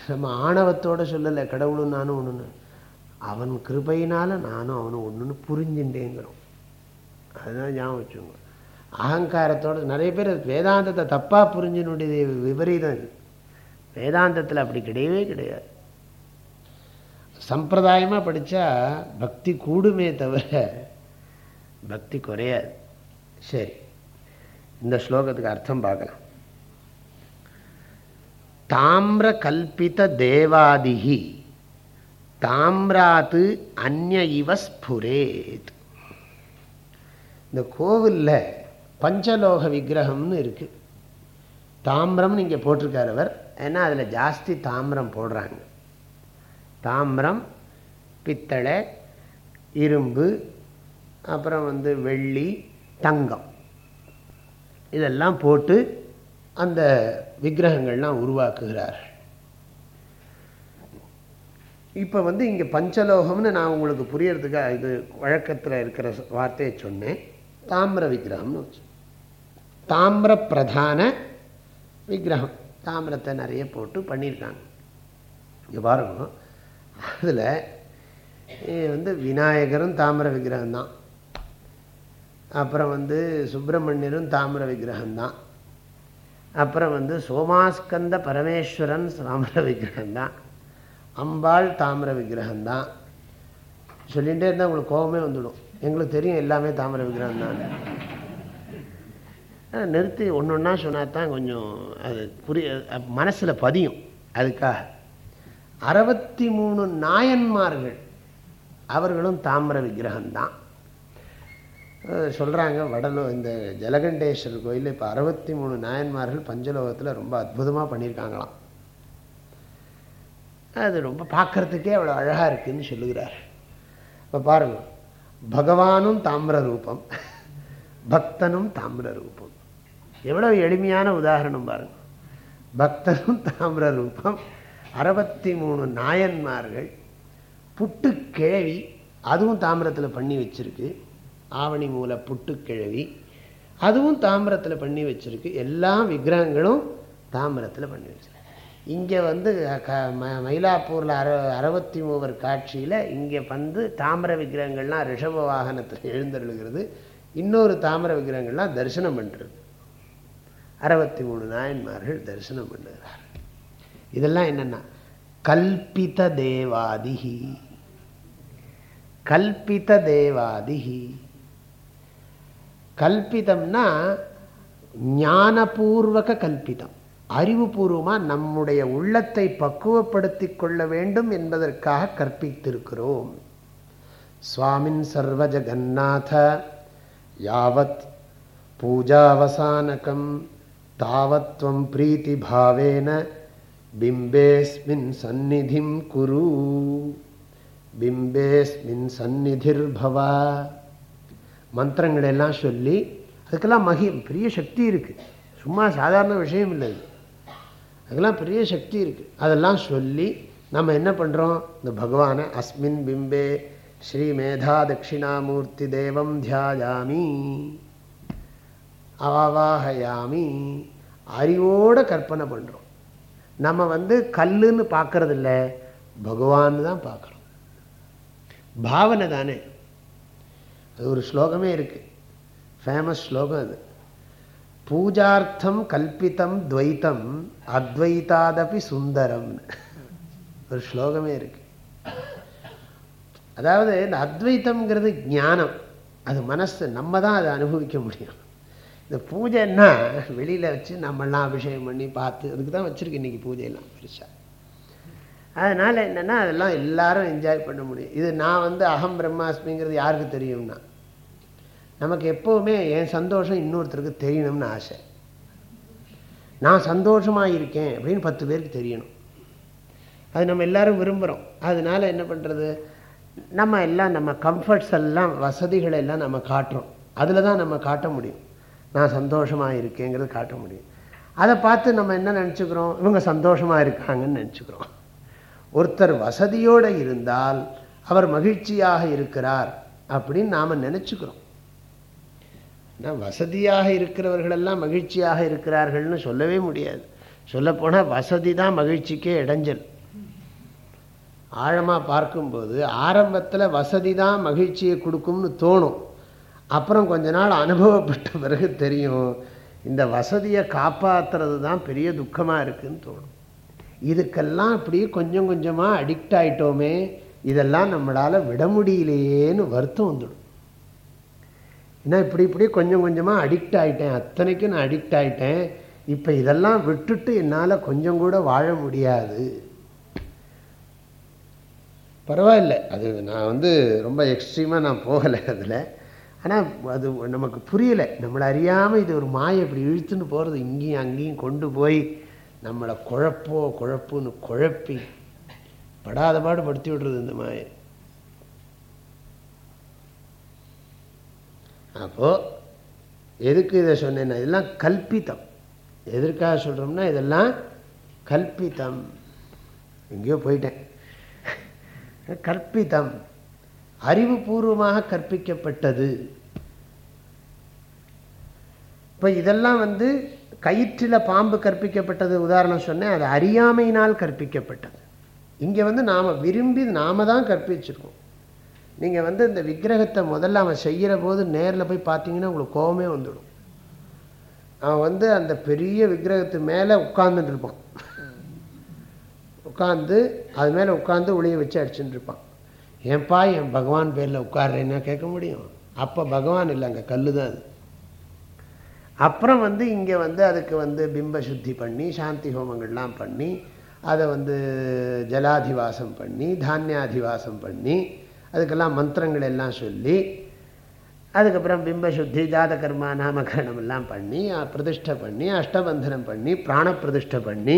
நம்ம ஆணவத்தோடு சொல்லலை கடவுளும் நானும் ஒன்றுன்னு அவன் கிருபையினால் நானும் அவனும் ஒன்றுன்னு புரிஞ்சுட்டேங்கிறோம் அதுதான் ஞாபகம் வச்சுங்க அகங்காரத்தோடு நிறைய பேர் வேதாந்தத்தை தப்பாக புரிஞ்சினுடைய விபரீதம் இது. வேதாந்தத்தில் அப்படி கிடையவே கிடையாது. சம்பிரதாயமாக படித்தா பக்தி கூடுமே தவிர பக்தி குறையாது. சரி இந்த ஸ்லோகத்துக்கு அர்த்தம் பார்க்கலாம். தாமிர கல்பித தேவாதிகி தாம்ராத்து அந்ய இவ ஸ்புரேத். இந்த கோவிலில் பஞ்சலோக விக்கிரகம்னு இருக்குது தாமிரம்னு இங்கே போட்டிருக்கார் அவர். ஏன்னா அதில் ஜாஸ்தி தாமிரம் போடுறாங்க. தாமிரம் பித்தளை இரும்பு அப்புறம் வந்து வெள்ளி தங்கம். இதெல்லாம் போட்டு அந்த விக்கிரகங்கள்லாம் உருவாக்குகிறார் இப்போ வந்து இங்கே பஞ்சலோகம்னு நான் உங்களுக்கு புரியறதுக்காக இது வழக்கத்தில் இருக்கிற வார்த்தையை சொன்னேன். தாமிர விக்கிரகம்னு வச்சு. தாமிர பிரதான விக்கிரகம். தாமிரத்தை நிறைய போட்டு பண்ணியிருக்காங்க இங்கே பாருங்க. அதில் வந்து விநாயகரும் தாமிர விக்கிரகம்தான் அப்புறம் வந்து சுப்பிரமணியரும் தாமிர விக்கிரகம்தான் அப்புறம் வந்து சோமாஸ்கந்த பரமேஸ்வரன் தாமிர விக்கிரகம்தான் அம்பாள் தாமிர விக்கிரகம்தான். சொல்லிகிட்டே இருந்தால் உங்களுக்கு கோபமே வந்துடும். எங்களுக்கு தெரியும் எல்லாமே தாமிர விக்கிரகம் தான் நிறுத்தி ஒன்று ஒன்றா சொன்னால் தான் கொஞ்சம் அது புரிய மனசில் பதியும். அதுக்காக. அறுபத்தி மூணு நாயன்மார்கள் அவர்களும் தாமிர விக்கிரகம்தான். சொல்கிறாங்க வடலூர் இந்த ஜலகண்டேஸ்வரர் கோயிலில் இப்போ அறுபத்தி மூணு நாயன்மார்கள் பஞ்சலோகத்தில் ரொம்ப அற்புதமாக பண்ணியிருக்காங்களாம். அது ரொம்ப பார்க்குறதுக்கே அவ்வளோ அழகாக இருக்குதுன்னு சொல்லுகிறார். இப்போ பாருங்கள் பகவானும் தாமிர ரூபம் பக்தனும் தாமிர ரூபம். எவ்வளோ எளிமையான உதாரணம் பாருங்கள் பக்தனும் தாமிர ரூபம் அறுபத்தி மூணு நாயன்மார்கள் புட்டு கிழவி அதுவும் தாமிரத்தில் பண்ணி வச்சுருக்கு. ஆவணி மூல புட்டு கிழவி அதுவும் தாமிரத்தில் பண்ணி வச்சுருக்கு. எல்லா விக்கிரகங்களும் தாமிரத்தில் பண்ணி வச்சுருக்கு. இங்கே வந்து க ம மயிலாப்பூரில் அற அறுபத்தி மூவர் காட்சியில் இங்கே வந்து தாமிர விக்கிரகங்கள்லாம் ரிஷப வாகனத்தில் எழுந்தருளுகிறது. இன்னொரு தாமிர விக்கிரகங்கள்லாம் தரிசனம் பண்ணுறது அறுபத்தி மூணு நாயன்மார்கள் தரிசனம் பண்ணுகிறார் இதெல்லாம் என்னென்னா கல்பித தேவாதிகி கல்பித தேவாதிகி கல்பிதம்னா ஞானபூர்வக கல்பிதம். அறிவுபூர்வமாக நம்முடைய உள்ளத்தை பக்குவப்படுத்தி கொள்ள வேண்டும் என்பதற்காக கற்பித்திருக்கிறோம். சுவாமின் சர்வஜகநாத யாவத் பூஜாவசானகம் தாவத்வம் பிரீத்தி பாவேன பிம்பேஸ்மின் சந்நிதிம் குரு. பிம்பேஸ்மின் சந்நிதிர் பவா. மந்திரங்களெல்லாம் சொல்லி அதுக்கெல்லாம் மகி பெரிய சக்தி இருக்குது சும்மா சாதாரண விஷயம் இல்லை. அதெல்லாம் அதுக்கெல்லாம் பெரிய சக்தி இருக்குது அதெல்லாம் சொல்லி நம்ம என்ன பண்ணுறோம் இந்த பகவானை அஸ்மின் பிம்பே ஸ்ரீ மேதா தட்சிணாமூர்த்தி தேவம் தியாயாமி அவாவாகயாமி அறிவோட கற்பனை பண்ணுறோம் நம்ம வந்து கல்லுன்னு பார்க்கறதில்ல பகவான் தான் பார்க்குறோம். பாவனை தானே. அது ஒரு ஸ்லோகமே இருக்குது ஃபேமஸ் ஸ்லோகம் அது. பூஜார்த்தம் கல்பித்தம் துவைத்தம் அத்வைத்தாதபி சுந்தரம். ஒரு ஸ்லோகமே இருக்கு. அதாவது இந்த அத்வைத்தம்ங்கிறது ஞானம். அது மனசு நம்ம தான் அதை அனுபவிக்க முடியும். இந்த பூஜைன்னா வெளியில் வச்சு நம்மளாம் அபிஷேகம் பண்ணி பார்த்து அதுக்கு தான் வச்சுருக்கு இன்றைக்கி பூஜையெல்லாம் பெருசாக அதனால் என்னென்னா அதெல்லாம் எல்லாரும் என்ஜாய் பண்ண முடியும். இது நான் வந்து அகம் பிரம்மாஸ்மிங்கிறது யாருக்கு தெரியும்னா நமக்கு எப்போவுமே என் சந்தோஷம் இன்னொருத்தருக்கு தெரியணும்னு ஆசை. நான் சந்தோஷமாக இருக்கேன் அப்படின்னு பத்து பேருக்கு தெரியணும். அது நம்ம எல்லாரும் விரும்புகிறோம் அதனால என்ன பண்ணுறது நம்ம எல்லாம் நம்ம கம்ஃபர்ட்ஸ் எல்லாம் வசதிகளை எல்லாம் நம்ம காட்டுறோம். அதில் தான் நம்ம காட்ட முடியும். நான் சந்தோஷமாக இருக்கேங்கிறது காட்ட முடியும். அதை பார்த்து நம்ம என்ன நினச்சிக்கிறோம்? இவங்க சந்தோஷமாக இருக்காங்கன்னு நினச்சிக்கிறோம். ஒருத்தர் வசதியோடு இருந்தால் அவர் மகிழ்ச்சியாக இருக்கிறார் அப்படின்னு நாம் நினச்சிக்கிறோம். வசதியாக இருக்கிறவர்களெல்லாம் மகிழ்ச்சியாக இருக்கிறார்கள்னு சொல்லவே முடியாது. சொல்லப்போனால் வசதி தான் மகிழ்ச்சிக்கே இடைஞ்சல். ஆழமாக பார்க்கும்போது ஆரம்பத்தில் வசதி தான் மகிழ்ச்சியை கொடுக்கும்னு தோணும். அப்புறம் கொஞ்ச நாள் அனுபவப்பட்ட பிறகு தெரியும் இந்த வசதியை காப்பாற்றுறது தான் பெரிய துக்கமாக இருக்குதுன்னு தோணும். இதுக்கெல்லாம் அப்படியே கொஞ்சம் கொஞ்சமாக அடிக்ட் ஆகிட்டோமே இதெல்லாம் நம்மளால் விட முடியலையேன்னு வருத்தம் வந்துடும். ஏன்னா இப்படி இப்படி கொஞ்சம் கொஞ்சமாக அடிக்ட் ஆகிட்டேன் அத்தனைக்கும் நான் அடிக்ட் ஆகிட்டேன் இப்போ இதெல்லாம் விட்டுட்டு என்னால் கொஞ்சம் கூட வாழ முடியாது. பரவாயில்ல. அது நான் வந்து ரொம்ப எக்ஸ்ட்ரீமாக நான் போகலை அதில். ஆனால் அது நமக்கு புரியலை. நம்மளை அறியாமல் இது ஒரு மாயை இப்படி இழுத்துன்னு போகிறது இங்கேயும் அங்கேயும் கொண்டு போய் நம்மளை குழப்போ குழப்புன்னு குழப்பி படாத பாடு படுத்தி விடுறது இந்த மாயை. அப்போது எதுக்கு இதை சொன்னேன்னா இதெல்லாம் கல்பித்தம் எதற்காக சொல்கிறோம்னா இதெல்லாம் கல்பித்தம் எங்கேயோ போயிட்டேன். கற்பித்தம் அறிவுபூர்வமாக கற்பிக்கப்பட்டது. இப்போ இதெல்லாம் வந்து கயிற்றில் பாம்பு கற்பிக்கப்பட்டது உதாரணம் சொன்னேன். அது அறியாமையினால் கற்பிக்கப்பட்டது. இங்கே வந்து நாம் விரும்பி நாம தான் கற்பிச்சிருக்கோம். நீங்கள் வந்து இந்த விக்கிரகத்தை முதல்ல அவன் செய்கிற போது நேரில் போய் பார்த்தீங்கன்னா உங்களுக்கு கோபமே வந்துடும். அவன் வந்து அந்த பெரிய விக்கிரகத்து மேலே உட்கார்ந்துட்டு இருப்பான். உட்காந்து அது மேலே உட்காந்து ஒளியை வச்சு அடிச்சுட்டு இருப்பான். ஏன்பா என் பகவான் பேரில் உட்காடுறேன்னா கேட்க முடியும். அப்போ பகவான் இல்லை அங்கே கல் தான் அது. அப்புறம் வந்து இங்கே வந்து அதுக்கு வந்து பிம்ப சுத்தி பண்ணி சாந்தி ஹோமங்கள்லாம் பண்ணி அதை வந்து ஜலாதிவாசம் பண்ணி தானியாதிவாசம் பண்ணி அதுக்கெல்லாம் மந்திரங்கள் எல்லாம் சொல்லி அதுக்கப்புறம் பிம்பசுத்தி ஜாத கர்மா நாமகரணம் எல்லாம் பண்ணி பிரதிஷ்டை பண்ணி அஷ்டபந்தனம் பண்ணி பிராண பிரதிஷ்டை பண்ணி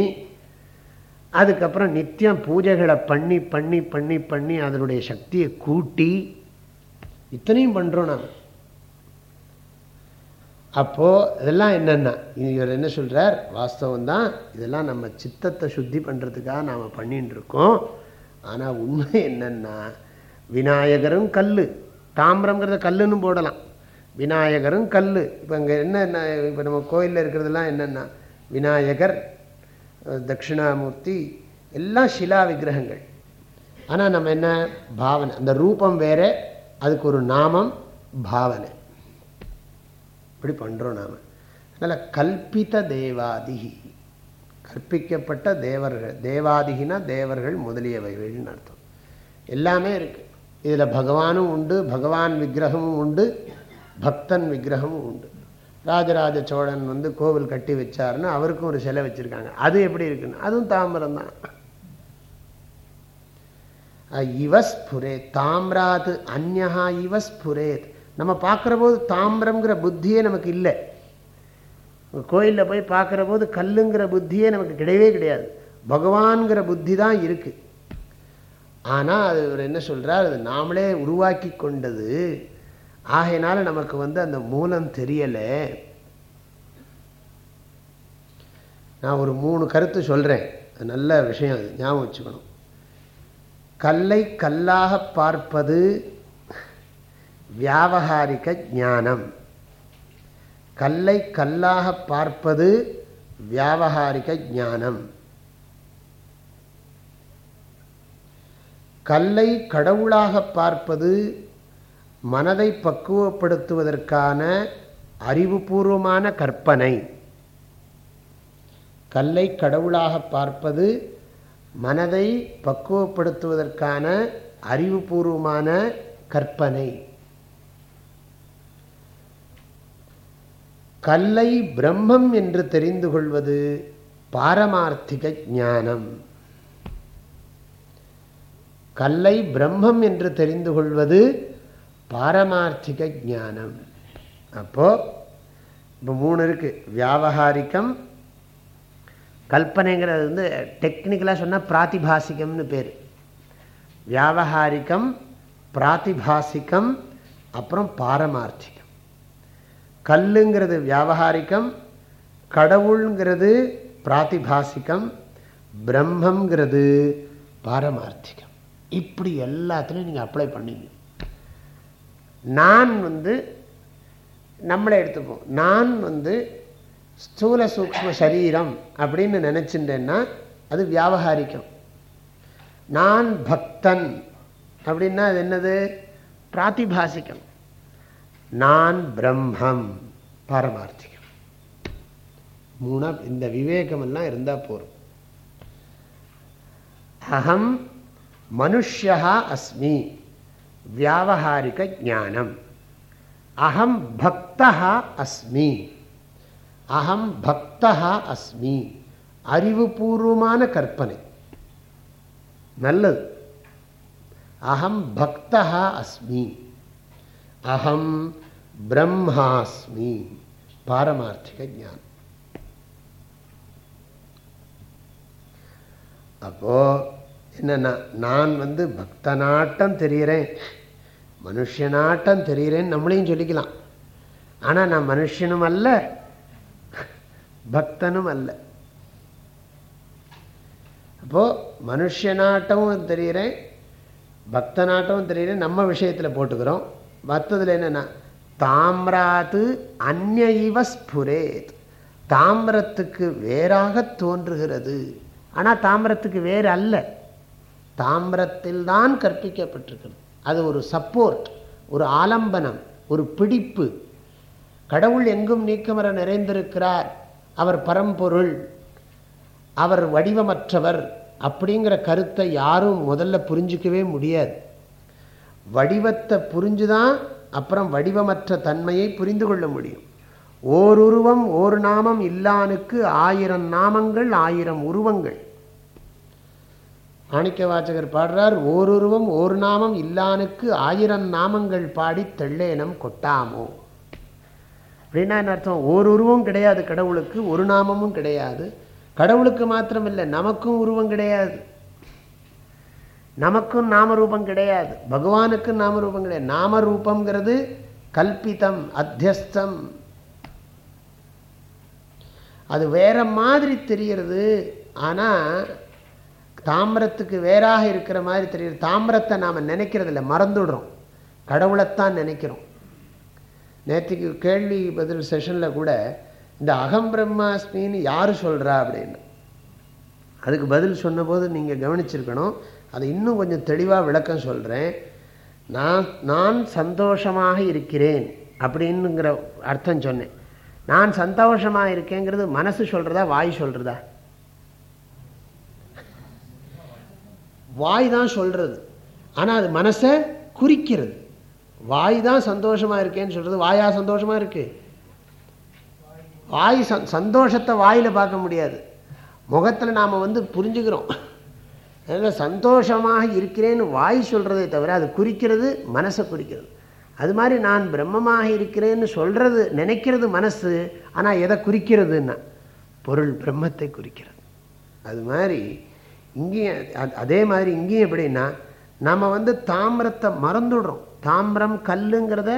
அதுக்கப்புறம் நித்தியம் பூஜைகளை பண்ணி பண்ணி பண்ணி பண்ணி அதனுடைய சக்தியை கூட்டி இத்தனையும் பண்ணுறோம் நாம். அப்போது இதெல்லாம் என்னென்னா இவர் என்ன சொல்கிறார் வாஸ்தவம் தான் இதெல்லாம் நம்ம சித்தத்தை சுத்தி பண்ணுறதுக்காக நாம் பண்ணின்னு இருக்கோம். ஆனால் உண்மை என்னென்னா விநாயகரும் கல் தாமிரங்கிறத கல்லுன்னு போடலாம். விநாயகரும் கல் இப்போ இங்கே என்ன இப்போ நம்ம கோயிலில் இருக்கிறதுலாம் என்னென்னா விநாயகர் தட்சிணாமூர்த்தி எல்லாம் சிலா விக்கிரகங்கள். ஆனால் நம்ம என்ன? பாவனை. அந்த ரூபம் வேற அதுக்கு ஒரு நாமம் பாவனை. இப்படி பண்ணுறோம் நாம். அதனால் கல்பித்த தேவாதிகி. கற்பிக்கப்பட்ட தேவர்கள் தேவாதிகினா தேவர்கள் முதலியவைகள்னு அர்த்தம். எல்லாமே இருக்குது இதில் பகவானும் உண்டு பகவான் விக்கிரகமும் உண்டு பக்தன் விக்கிரகமும் உண்டு. ராஜராஜ சோழன் வந்து கோவில் கட்டி வச்சாருன்னு அவருக்கும் ஒரு சிலை வச்சுருக்காங்க. அது எப்படி இருக்குன்னு அதுவும் தாமிரம் தான். இவஸ்புரே தாம்ராத் அந்நகா இவஸ்புரேத். நம்ம பார்க்குற போது தாமிரங்கிற புத்தியே நமக்கு இல்லை. கோயிலில் போய் பார்க்குற போது கல்லுங்கிற புத்தியே நமக்கு கிடையவே கிடையாது. பகவான்கிற புத்தி தான் இருக்குது ஆனால் அது அவர் என்ன சொல்கிறார் அது நாமளே உருவாக்கி கொண்டது. ஆகையினால நமக்கு வந்து அந்த மூலம் தெரியலை. நான் ஒரு மூணு கருத்து சொல்கிறேன் நல்ல விஷயம் அது ஞாபகம் வச்சுக்கணும். கல்லை கல்லாக பார்ப்பது வியாபகாரிக ஞானம். கல்லை கல்லாக பார்ப்பது வியாபகாரிக ஞானம். கல்லை கடவுளாக பார்ப்பது மனதை பக்குவப்படுத்துவதற்கான அறிவுபூர்வமான கற்பனை. கல்லை கடவுளாக பார்ப்பது மனதை பக்குவப்படுத்துவதற்கான அறிவுபூர்வமான கற்பனை. கல்லை பிரம்மம் என்று தெரிந்து கொள்வது பாரமார்த்திக ஞானம். கல்லை பிரம்மம் என்று தெரிந்து கொள்வது பாரமார்த்திக ஞானம். அப்போ இப்போ மூணு இருக்கு. வியாபகாரிக்கம் கல்பனைங்கிறது வந்து டெக்னிக்கலாக சொன்னால் பிராத்திபாசிகம்னு பேர். வியாபகாரிக்கம் பிராத்திபாசிக்கம் அப்புறம் பாரமார்த்திகம். கல்லுங்கிறது வியாபகாரிக்கம் கடவுளுங்கிறது பிராத்திபாசிக்கம் பிரம்மங்கிறது பாரமார்த்திகம். இப்படி எல்லாத்துலேயும் நீங்கள் அப்ளை பண்ணிங்க. நான் வந்து நம்மளை எடுத்துப்போம். நான் வந்து ஸ்தூல சூக்ம சரீரம் அப்படின்னு நினச்சிட்டேன்னா அது வியாபகாரிக்கம். நான் பக்தன் அப்படின்னா அது என்னது? பிராத்திபாசிக்கம் நான் பிரம்மம் பாரமார்த்திகம். மூணா இந்த விவேகமெல்லாம் இருந்தால் போகும் அகம் மனுஷா அஸ்மி வியாபகாரிக ஞானம் அகம் பக்தா அஸ்மி அகம் பக்தா அஸ்மி அறிவுபூர்வமான கற்பனை நல்லது। அகம் பக்தா அஸ்மி அகம் பிரம்மாஸ்மி பாரமார்த்திக ஞானம் அப்போ என்னன்னா நான் வந்து பக்தனாட்டம் தெரிகிறேன். மனுஷனாட்டம் தெரிகிறேன்னு நம்மளையும் சொல்லிக்கலாம். ஆனால் நான் மனுஷனும் அல்ல பக்தனும் அல்ல. அப்போது மனுஷனாட்டமும் தெரிகிறேன் பக்தனாட்டமும் தெரிகிறேன் நம்ம விஷயத்தில் போட்டுக்கிறோம். மற்றதில் என்னென்னா தாம்ராத்து அந்நைவ ஸ்புரேத். தாமிரத்துக்கு வேறாக தோன்றுகிறது. ஆனால் தாமிரத்துக்கு வேறு அல்ல தாமிரத்தில் தான் கற்பிக்கப்பட்டிருக்கிறது. அது ஒரு சப்போர்ட் ஒரு ஆலம்பனம் ஒரு பிடிப்பு. கடவுள் எங்கும் நீக்கமர நிறைந்திருக்கிறார். அவர் பரம்பொருள் அவர் வடிவமற்றவர் அப்படிங்கிற கருத்தை யாரும் முதல்ல புரிஞ்சிக்கவே முடியாது. வடிவத்தை புரிஞ்சுதான் அப்புறம் வடிவமற்ற தன்மையை புரிந்து கொள்ள முடியும். ஓருருவம் ஒரு நாமம் இல்லானுக்கு ஆயிரம் நாமங்கள் ஆயிரம் உருவங்கள். மாணிக்க வாச்சகர் பாடுறார் ஓருருவம் ஒரு நாமம் இல்லானுக்கு ஆயிரம் நாமங்கள் பாடி தெள்ளேனம் கொட்டாமோ? அப்படின்னா என்ன அர்த்தம்? ஒரு உருவம் கிடையாது கடவுளுக்கு ஒரு நாமமும் கிடையாது. கடவுளுக்கு மாத்திரம் இல்லை நமக்கும் உருவம் கிடையாது. நமக்கும் நாமரூபம் கிடையாது. பகவானுக்கும் நாமரூபம் கிடையாது. நாமரூபங்கிறது கல்பிதம் அத்தியஸ்தம். அது வேற மாதிரி தெரிகிறது. ஆனால் தாமிரத்துக்கு வேறாக இருக்கிற மாதிரி தெரியுது. தாமிரத்தை நாம் நினைக்கிறதில்ல மறந்துடுறோம். கடவுளைத்தான் நினைக்கிறோம். நேற்றுக்கு கேள்வி பதில் செஷனில் கூட இந்த அகம் பிரம்மாஸ்மின்னு யார் சொல்கிறா அப்படின்னு. அதுக்கு பதில் சொன்னபோது நீங்கள் கவனிச்சிருக்கணும். அதை இன்னும் கொஞ்சம் தெளிவாக விளக்கம் சொல்கிறேன் நான் நான் சந்தோஷமாக இருக்கிறேன் அப்படின்னுங்கிற அர்த்தம் சொன்னேன். நான் சந்தோஷமாக இருக்கேங்கிறது மனசு சொல்கிறதா வாய் சொல்கிறதா வாய் தான் சொல்கிறது ஆனால் அது மனசை குறிக்கிறது. வாய் தான் சந்தோஷமாக இருக்கேன்னு சொல்கிறது வாயா சந்தோஷமாக இருக்கு? வாய் சந்தோஷத்தை வாயில் பார்க்க முடியாது. முகத்தில் நாம் வந்து புரிஞ்சுக்கிறோம். அதனால் சந்தோஷமாக இருக்கிறேன்னு வாய் சொல்கிறதே தவிர அது குறிக்கிறது மனசை குறிக்கிறது. அது மாதிரி நான் பிரம்மமாக இருக்கிறேன்னு சொல்கிறது நினைக்கிறது மனசு ஆனால் எதை குறிக்கிறதுன்னா பொருள் பிரம்மத்தை குறிக்கிறது. அது மாதிரி இங்கேயும் அதே மாதிரி இங்கேயும் எப்படின்னா நம்ம வந்து தாமிரத்தை மறந்துடுறோம். தாமிரம் கல்லுங்கிறத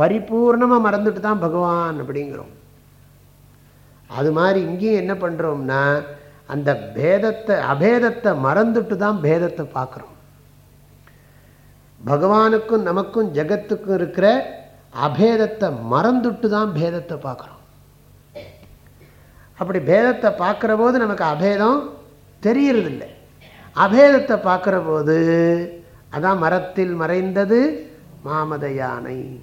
பரிபூர்ணமாக மறந்துட்டு தான் பகவான் அப்படிங்கிறோம். அது மாதிரி இங்கேயும் என்ன பண்ணுறோம்னா அந்த பேதத்தை அபேதத்தை மறந்துட்டு தான் பேதத்தை பார்க்குறோம். பகவானுக்கும் நமக்கும் ஜகத்துக்கும் இருக்கிற அபேதத்தை மறந்துட்டு தான் பேதத்தை பார்க்குறோம். அப்படி பேதத்தை பார்க்குற போது நமக்கு அபேதம் தெரியறதில்லை. அபேதத்தை பார்க்குற போது அதான் மரத்தில் மறைந்தது மாமத யானை.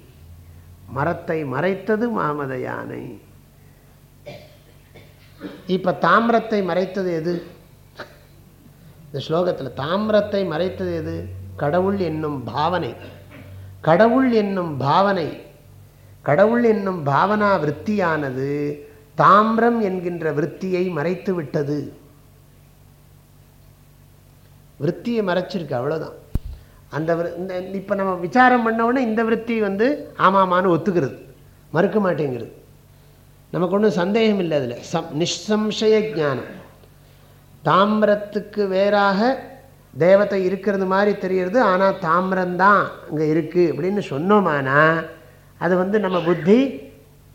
மரத்தை மறைத்தது மாமத யானை. இப்போ தாமிரத்தை மறைத்தது எது? இந்த ஸ்லோகத்தில் தாமிரத்தை மறைத்தது எது? கடவுள் என்னும் பாவனை. கடவுள் என்னும் பாவனை. கடவுள் என்னும் பாவனா விற்த்தியானது தாமிரம் என்கின்ற விற்த்தியை மறைத்து விட்டது விற்த்தியை மறைச்சிருக்கு அவ்வளோதான் அந்த இந்த இப்போ நம்ம விசாரம் பண்ணவுடனே இந்த விற்பி வந்து ஆமாமான்னு ஒத்துக்கிறது மறுக்க மாட்டேங்கிறது. நமக்கு ஒன்றும் சந்தேகம் இல்லை அதில். சம் நிசம்சய ஜானம் தாமிரத்துக்கு வேறாக தேவத்தை இருக்கிறது மாதிரி தெரியறது ஆனால் தாமிரம்தான் அங்கே இருக்குது அப்படின்னு சொன்னோமானா அது வந்து நம்ம புத்தி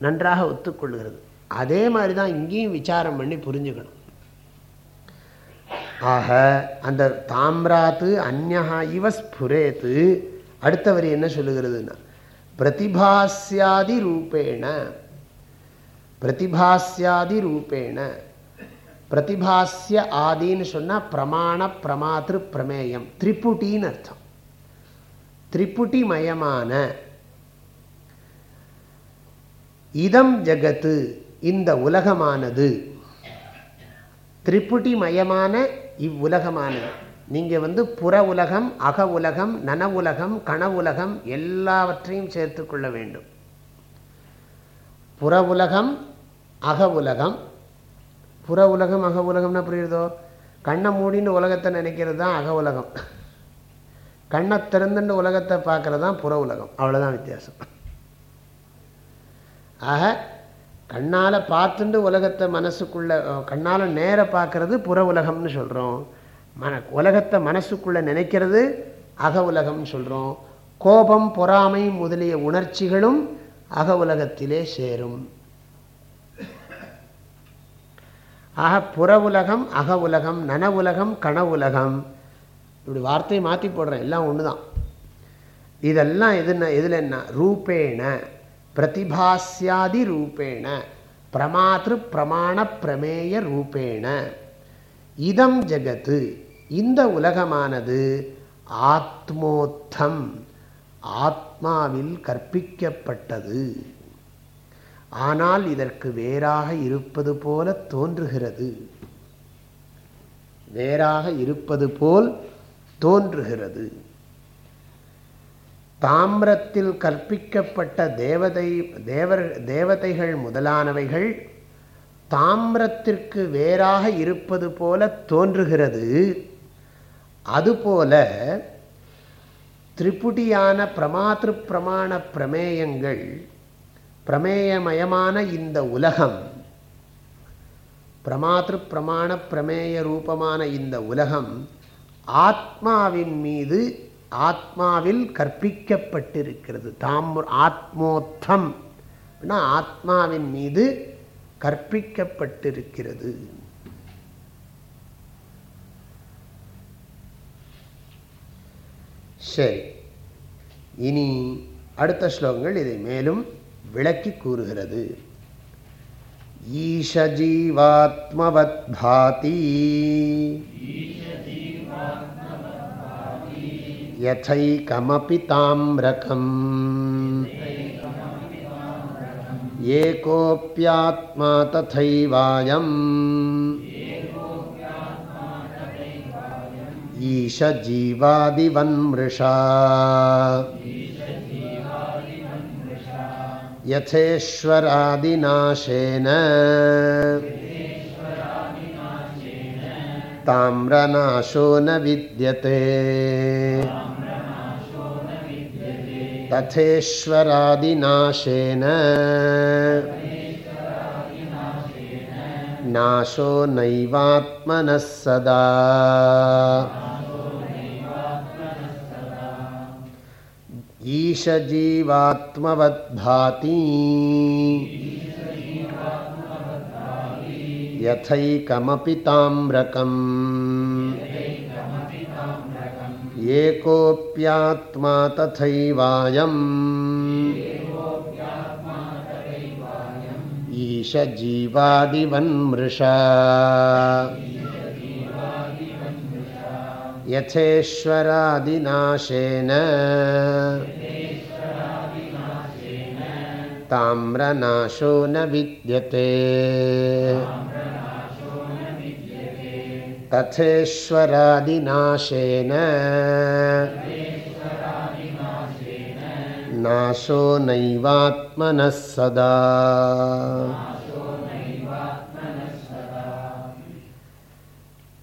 நன்றாக ஒத்துக்கொள்கிறது. அதே மாதிரி தான் இங்கேயும் விசாரம் பண்ணி புரிஞ்சுக்கணும். ஆக அந்த தாம்ராத்து அந்நகா இவ ஸ்புரேத்து அடுத்தவர் என்ன சொல்லுகிறதுன்னா பிரதிபாசியாதி ரூபேண பிரதிபாசியாதி ரூபேண பிரதிபாசிய ஆதின்னு சொன்னால் பிரமாண பிரமாத்திரு பிரமேயம் திரிப்புட்டின்னு அர்த்தம். திரிபுட்டிமயமான இதம் ஜகத்து இந்த உலகமானது திரிபுட்டிமயமான இவ்வுலகமானது. நீங்கள் வந்து புற உலகம் அக உலகம் நன உலகம் கன உலகம் எல்லாவற்றையும் சேர்த்து கொள்ள வேண்டும். புற உலகம் அக உலகம். புற உலகம் அக உலகம்னா புரியுறதோ? கண்ணை மூடின்னு உலகத்தை நினைக்கிறது தான் அக உலகம். கண்ணை திறந்துன்னு உலகத்தை பார்க்குறது தான் புற உலகம். அவ்வளோதான் வித்தியாசம். ஆக கண்ணால் பார்த்துட்டு உலகத்தை மனசுக்குள்ளே கண்ணால் நேர பார்க்கறது புற உலகம்னு சொல்கிறோம் மன உலகத்தை மனசுக்குள்ளே நினைக்கிறது அக உலகம்னு சொல்கிறோம் கோபம் பொறாமை முதலிய உணர்ச்சிகளும் அக உலகத்திலே சேரும். ஆக புற உலகம் அக உலகம் நன உலகம் கன உலகம். இப்படி வார்த்தையை மாற்றி போடுறேன் எல்லாம் ஒன்று தான் இதெல்லாம் எதுன்னா எதில் என்ன? ரூபேண. பிரதிபாசியாதி ரூபேண பிரமாத்திரு பிரமாண பிரமேய ரூபேண இதம் ஜகத்து இந்த உலகமானது ஆத்மோத்தம் ஆத்மாவில் கற்பிக்கப்பட்டது. ஆனால் இதற்கு வேறாக இருப்பது போல தோன்றுகிறது. வேறாக இருப்பது போல் தோன்றுகிறது. தாமிரத்தில் கற்பிக்கப்பட்ட தேவதை தேவர் தேவதைகள் முதலானவைகள் தாமிரத்திற்கு வேறாக இருப்பது போல தோன்றுகிறது. அதுபோல திரிபுடியான பிரமாத்திரு பிரமாண பிரமேயங்கள் பிரமேயமயமான இந்த உலகம் பிரமாத்திரு பிரமாண பிரமேய ரூபமான இந்த உலகம் ஆத்மாவின் மீது ஆத்மாவில் கற்பிக்கப்பட்டிருக்கிறது. தாம் ஆத்மோத்தம். ஆத்மாவின் மீது கற்பிக்கப்பட்டிருக்கிறது. சரி. இனி அடுத்த ஸ்லோகங்கள் இதை மேலும் விளக்கி கூறுகிறது. ஈஷஜீவாத்மவத் பாதி. यथैकमपि ताम्रकम् एकोऽप्यात्मा तथैवायम्। ईशजीवादिवन्मृषा। यथेश्वरादिनाशेन। ताम्रनाशो न विद्यते। तथेश्वरादिनाशेन। नाशो नैवात्मनः सदा। ईशजीवात्मवद्भाति। यथैकमपि ताम्रकम् एकोऽप्यात्मा तथैवायम्। ईशजीवादिवन्मृषा। यथेश्वरादिनाशेन। ताम्रनाशो न विद्यते। तथेश्वरादिनाशेन नाशो नैवात्मनः सदा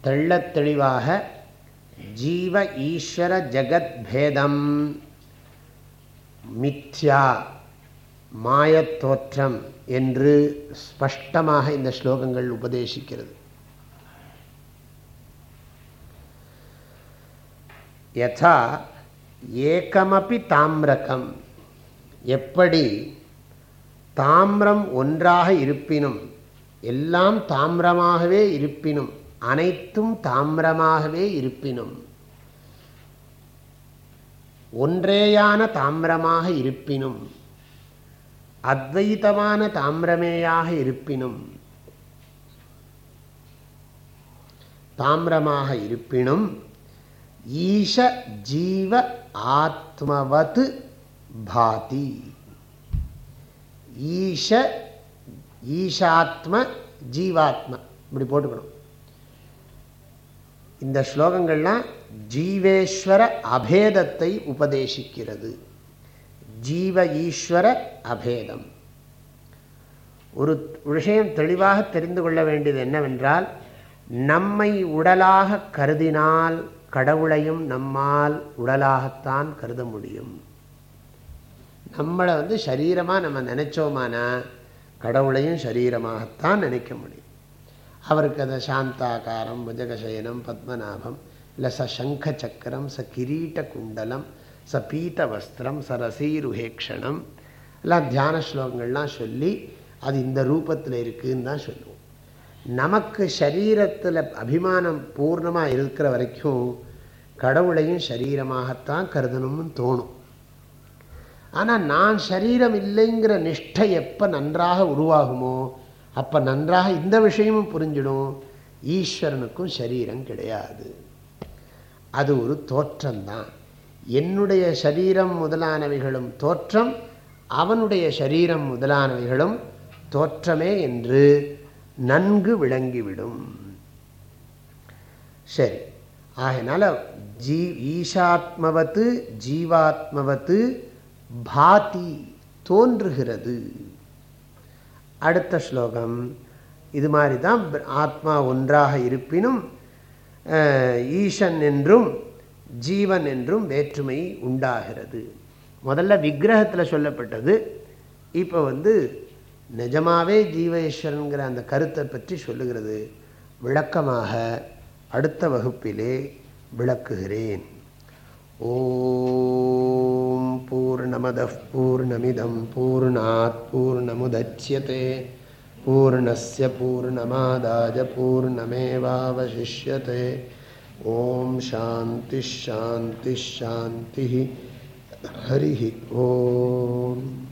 தெள்ளத் தெளிவாக ஜீவ ஈஸ்வர ஜகத் பேதம் மித்யா மாயத்தோற்றம் என்று ஸ்பஷ்டமாக இந்த ஸ்லோகங்கள் உபதேசிக்கிறது யதா ஏக்கமபி தாமிரகம். எப்படி தாமிரம் ஒன்றாக இருப்பினும் எல்லாம் தாமிரமாகவே இருப்பினும் அனைத்தும் தாமிரமாகவே இருப்பினும் ஒன்றேயான தாமிரமாக இருப்பினும் அத்வைதமான தாமிரமேயாக இருப்பினும் தாமிரமாக இருப்பினும் ஈஷ ஜீவ ஆத்மவத் பாதி. ஈஷ ஈஷாத்ம ஜீவாத்ம. இப்படி போட்டுக்கணும். இந்த ஸ்லோகங்கள்லாம் ஜீவேஸ்வர அபேதத்தை உபதேசிக்கிறது. ஜீவ ஈஸ்வர அபேதம். ஒரு விஷயம் தெளிவாக தெரிந்து கொள்ள வேண்டியது என்னவென்றால் நம்மை உடலாக கருதினால் கடவுளையும் நம்மால் உடலாகத்தான் கருத முடியும். நம்மளை வந்து சரீரமாக நம்ம நினைச்சோமானா கடவுளையும் சரீரமாகத்தான் நினைக்க முடியும். அவருக்கு அந்த சாந்தாகாரம் புஜகசயனம் பத்மநாபம் இல்லை ச சங்க சக்கரம் ச கிரீட்ட குண்டலம் ச பீத வஸ்திரம் ச ரசீருகேக்ஷணம் எல்லாம் தியான ஸ்லோகங்கள்லாம் சொல்லி அது இந்த ரூபத்தில் இருக்குதுன்னு தான் சொல்லுவோம் நமக்கு சரீரத்தில் அபிமானம் பூர்ணமாக இருக்கிற வரைக்கும் கடவுளையும் சரீரமாகத்தான் கருதணும்னு தோணும். ஆனால் நான் சரீரம் இல்லைங்கிற நிஷ்டை எப்போ நன்றாக உருவாகுமோ அப்போ நன்றாக இந்த விஷயமும் புரிஞ்சிடும். ஈஸ்வரனுக்கும் சரீரம் கிடையாது. அது ஒரு தோற்றம்தான். என்னுடைய சரீரம் முதலானவைகளும் தோற்றம் அவனுடைய சரீரம் முதலானவைகளும் தோற்றமே என்று நன்கு விளங்கிவிடும். சரி. ஆகினால ஜீ ஈஷாத்மவத்து ஜீவாத்மவத்து பாதி தோன்றுகிறது. அடுத்த ஸ்லோகம். இது மாதிரி தான் ஆத்மா ஒன்றாக இருப்பினும் ஈசன் என்றும் ஜீவன் என்றும் வேற்றுமை உண்டாகிறது. முதல்ல விக்கிரகத்தில் சொல்லப்பட்டது. இப்போ வந்து நிஜமாவே ஜீவேஸ்வரனுங்கிற அந்த கருத்தை பற்றி சொல்லுகிறது. விளக்கமாக அடுத்த வகுப்பிலே விளக்குகிறேன். ஓம் பூர்ணமத பூர்ணமிதம் பூர்ணாத் பூர்ணமுதட்சியதே பூர்ணஸ்ய பூர்ணமாதாஜ பூர்ணமேவாவசிஷ்யते ஓம் சாந்தி ஷாந்தி ஷாந்தி. ஹரி ஓம்.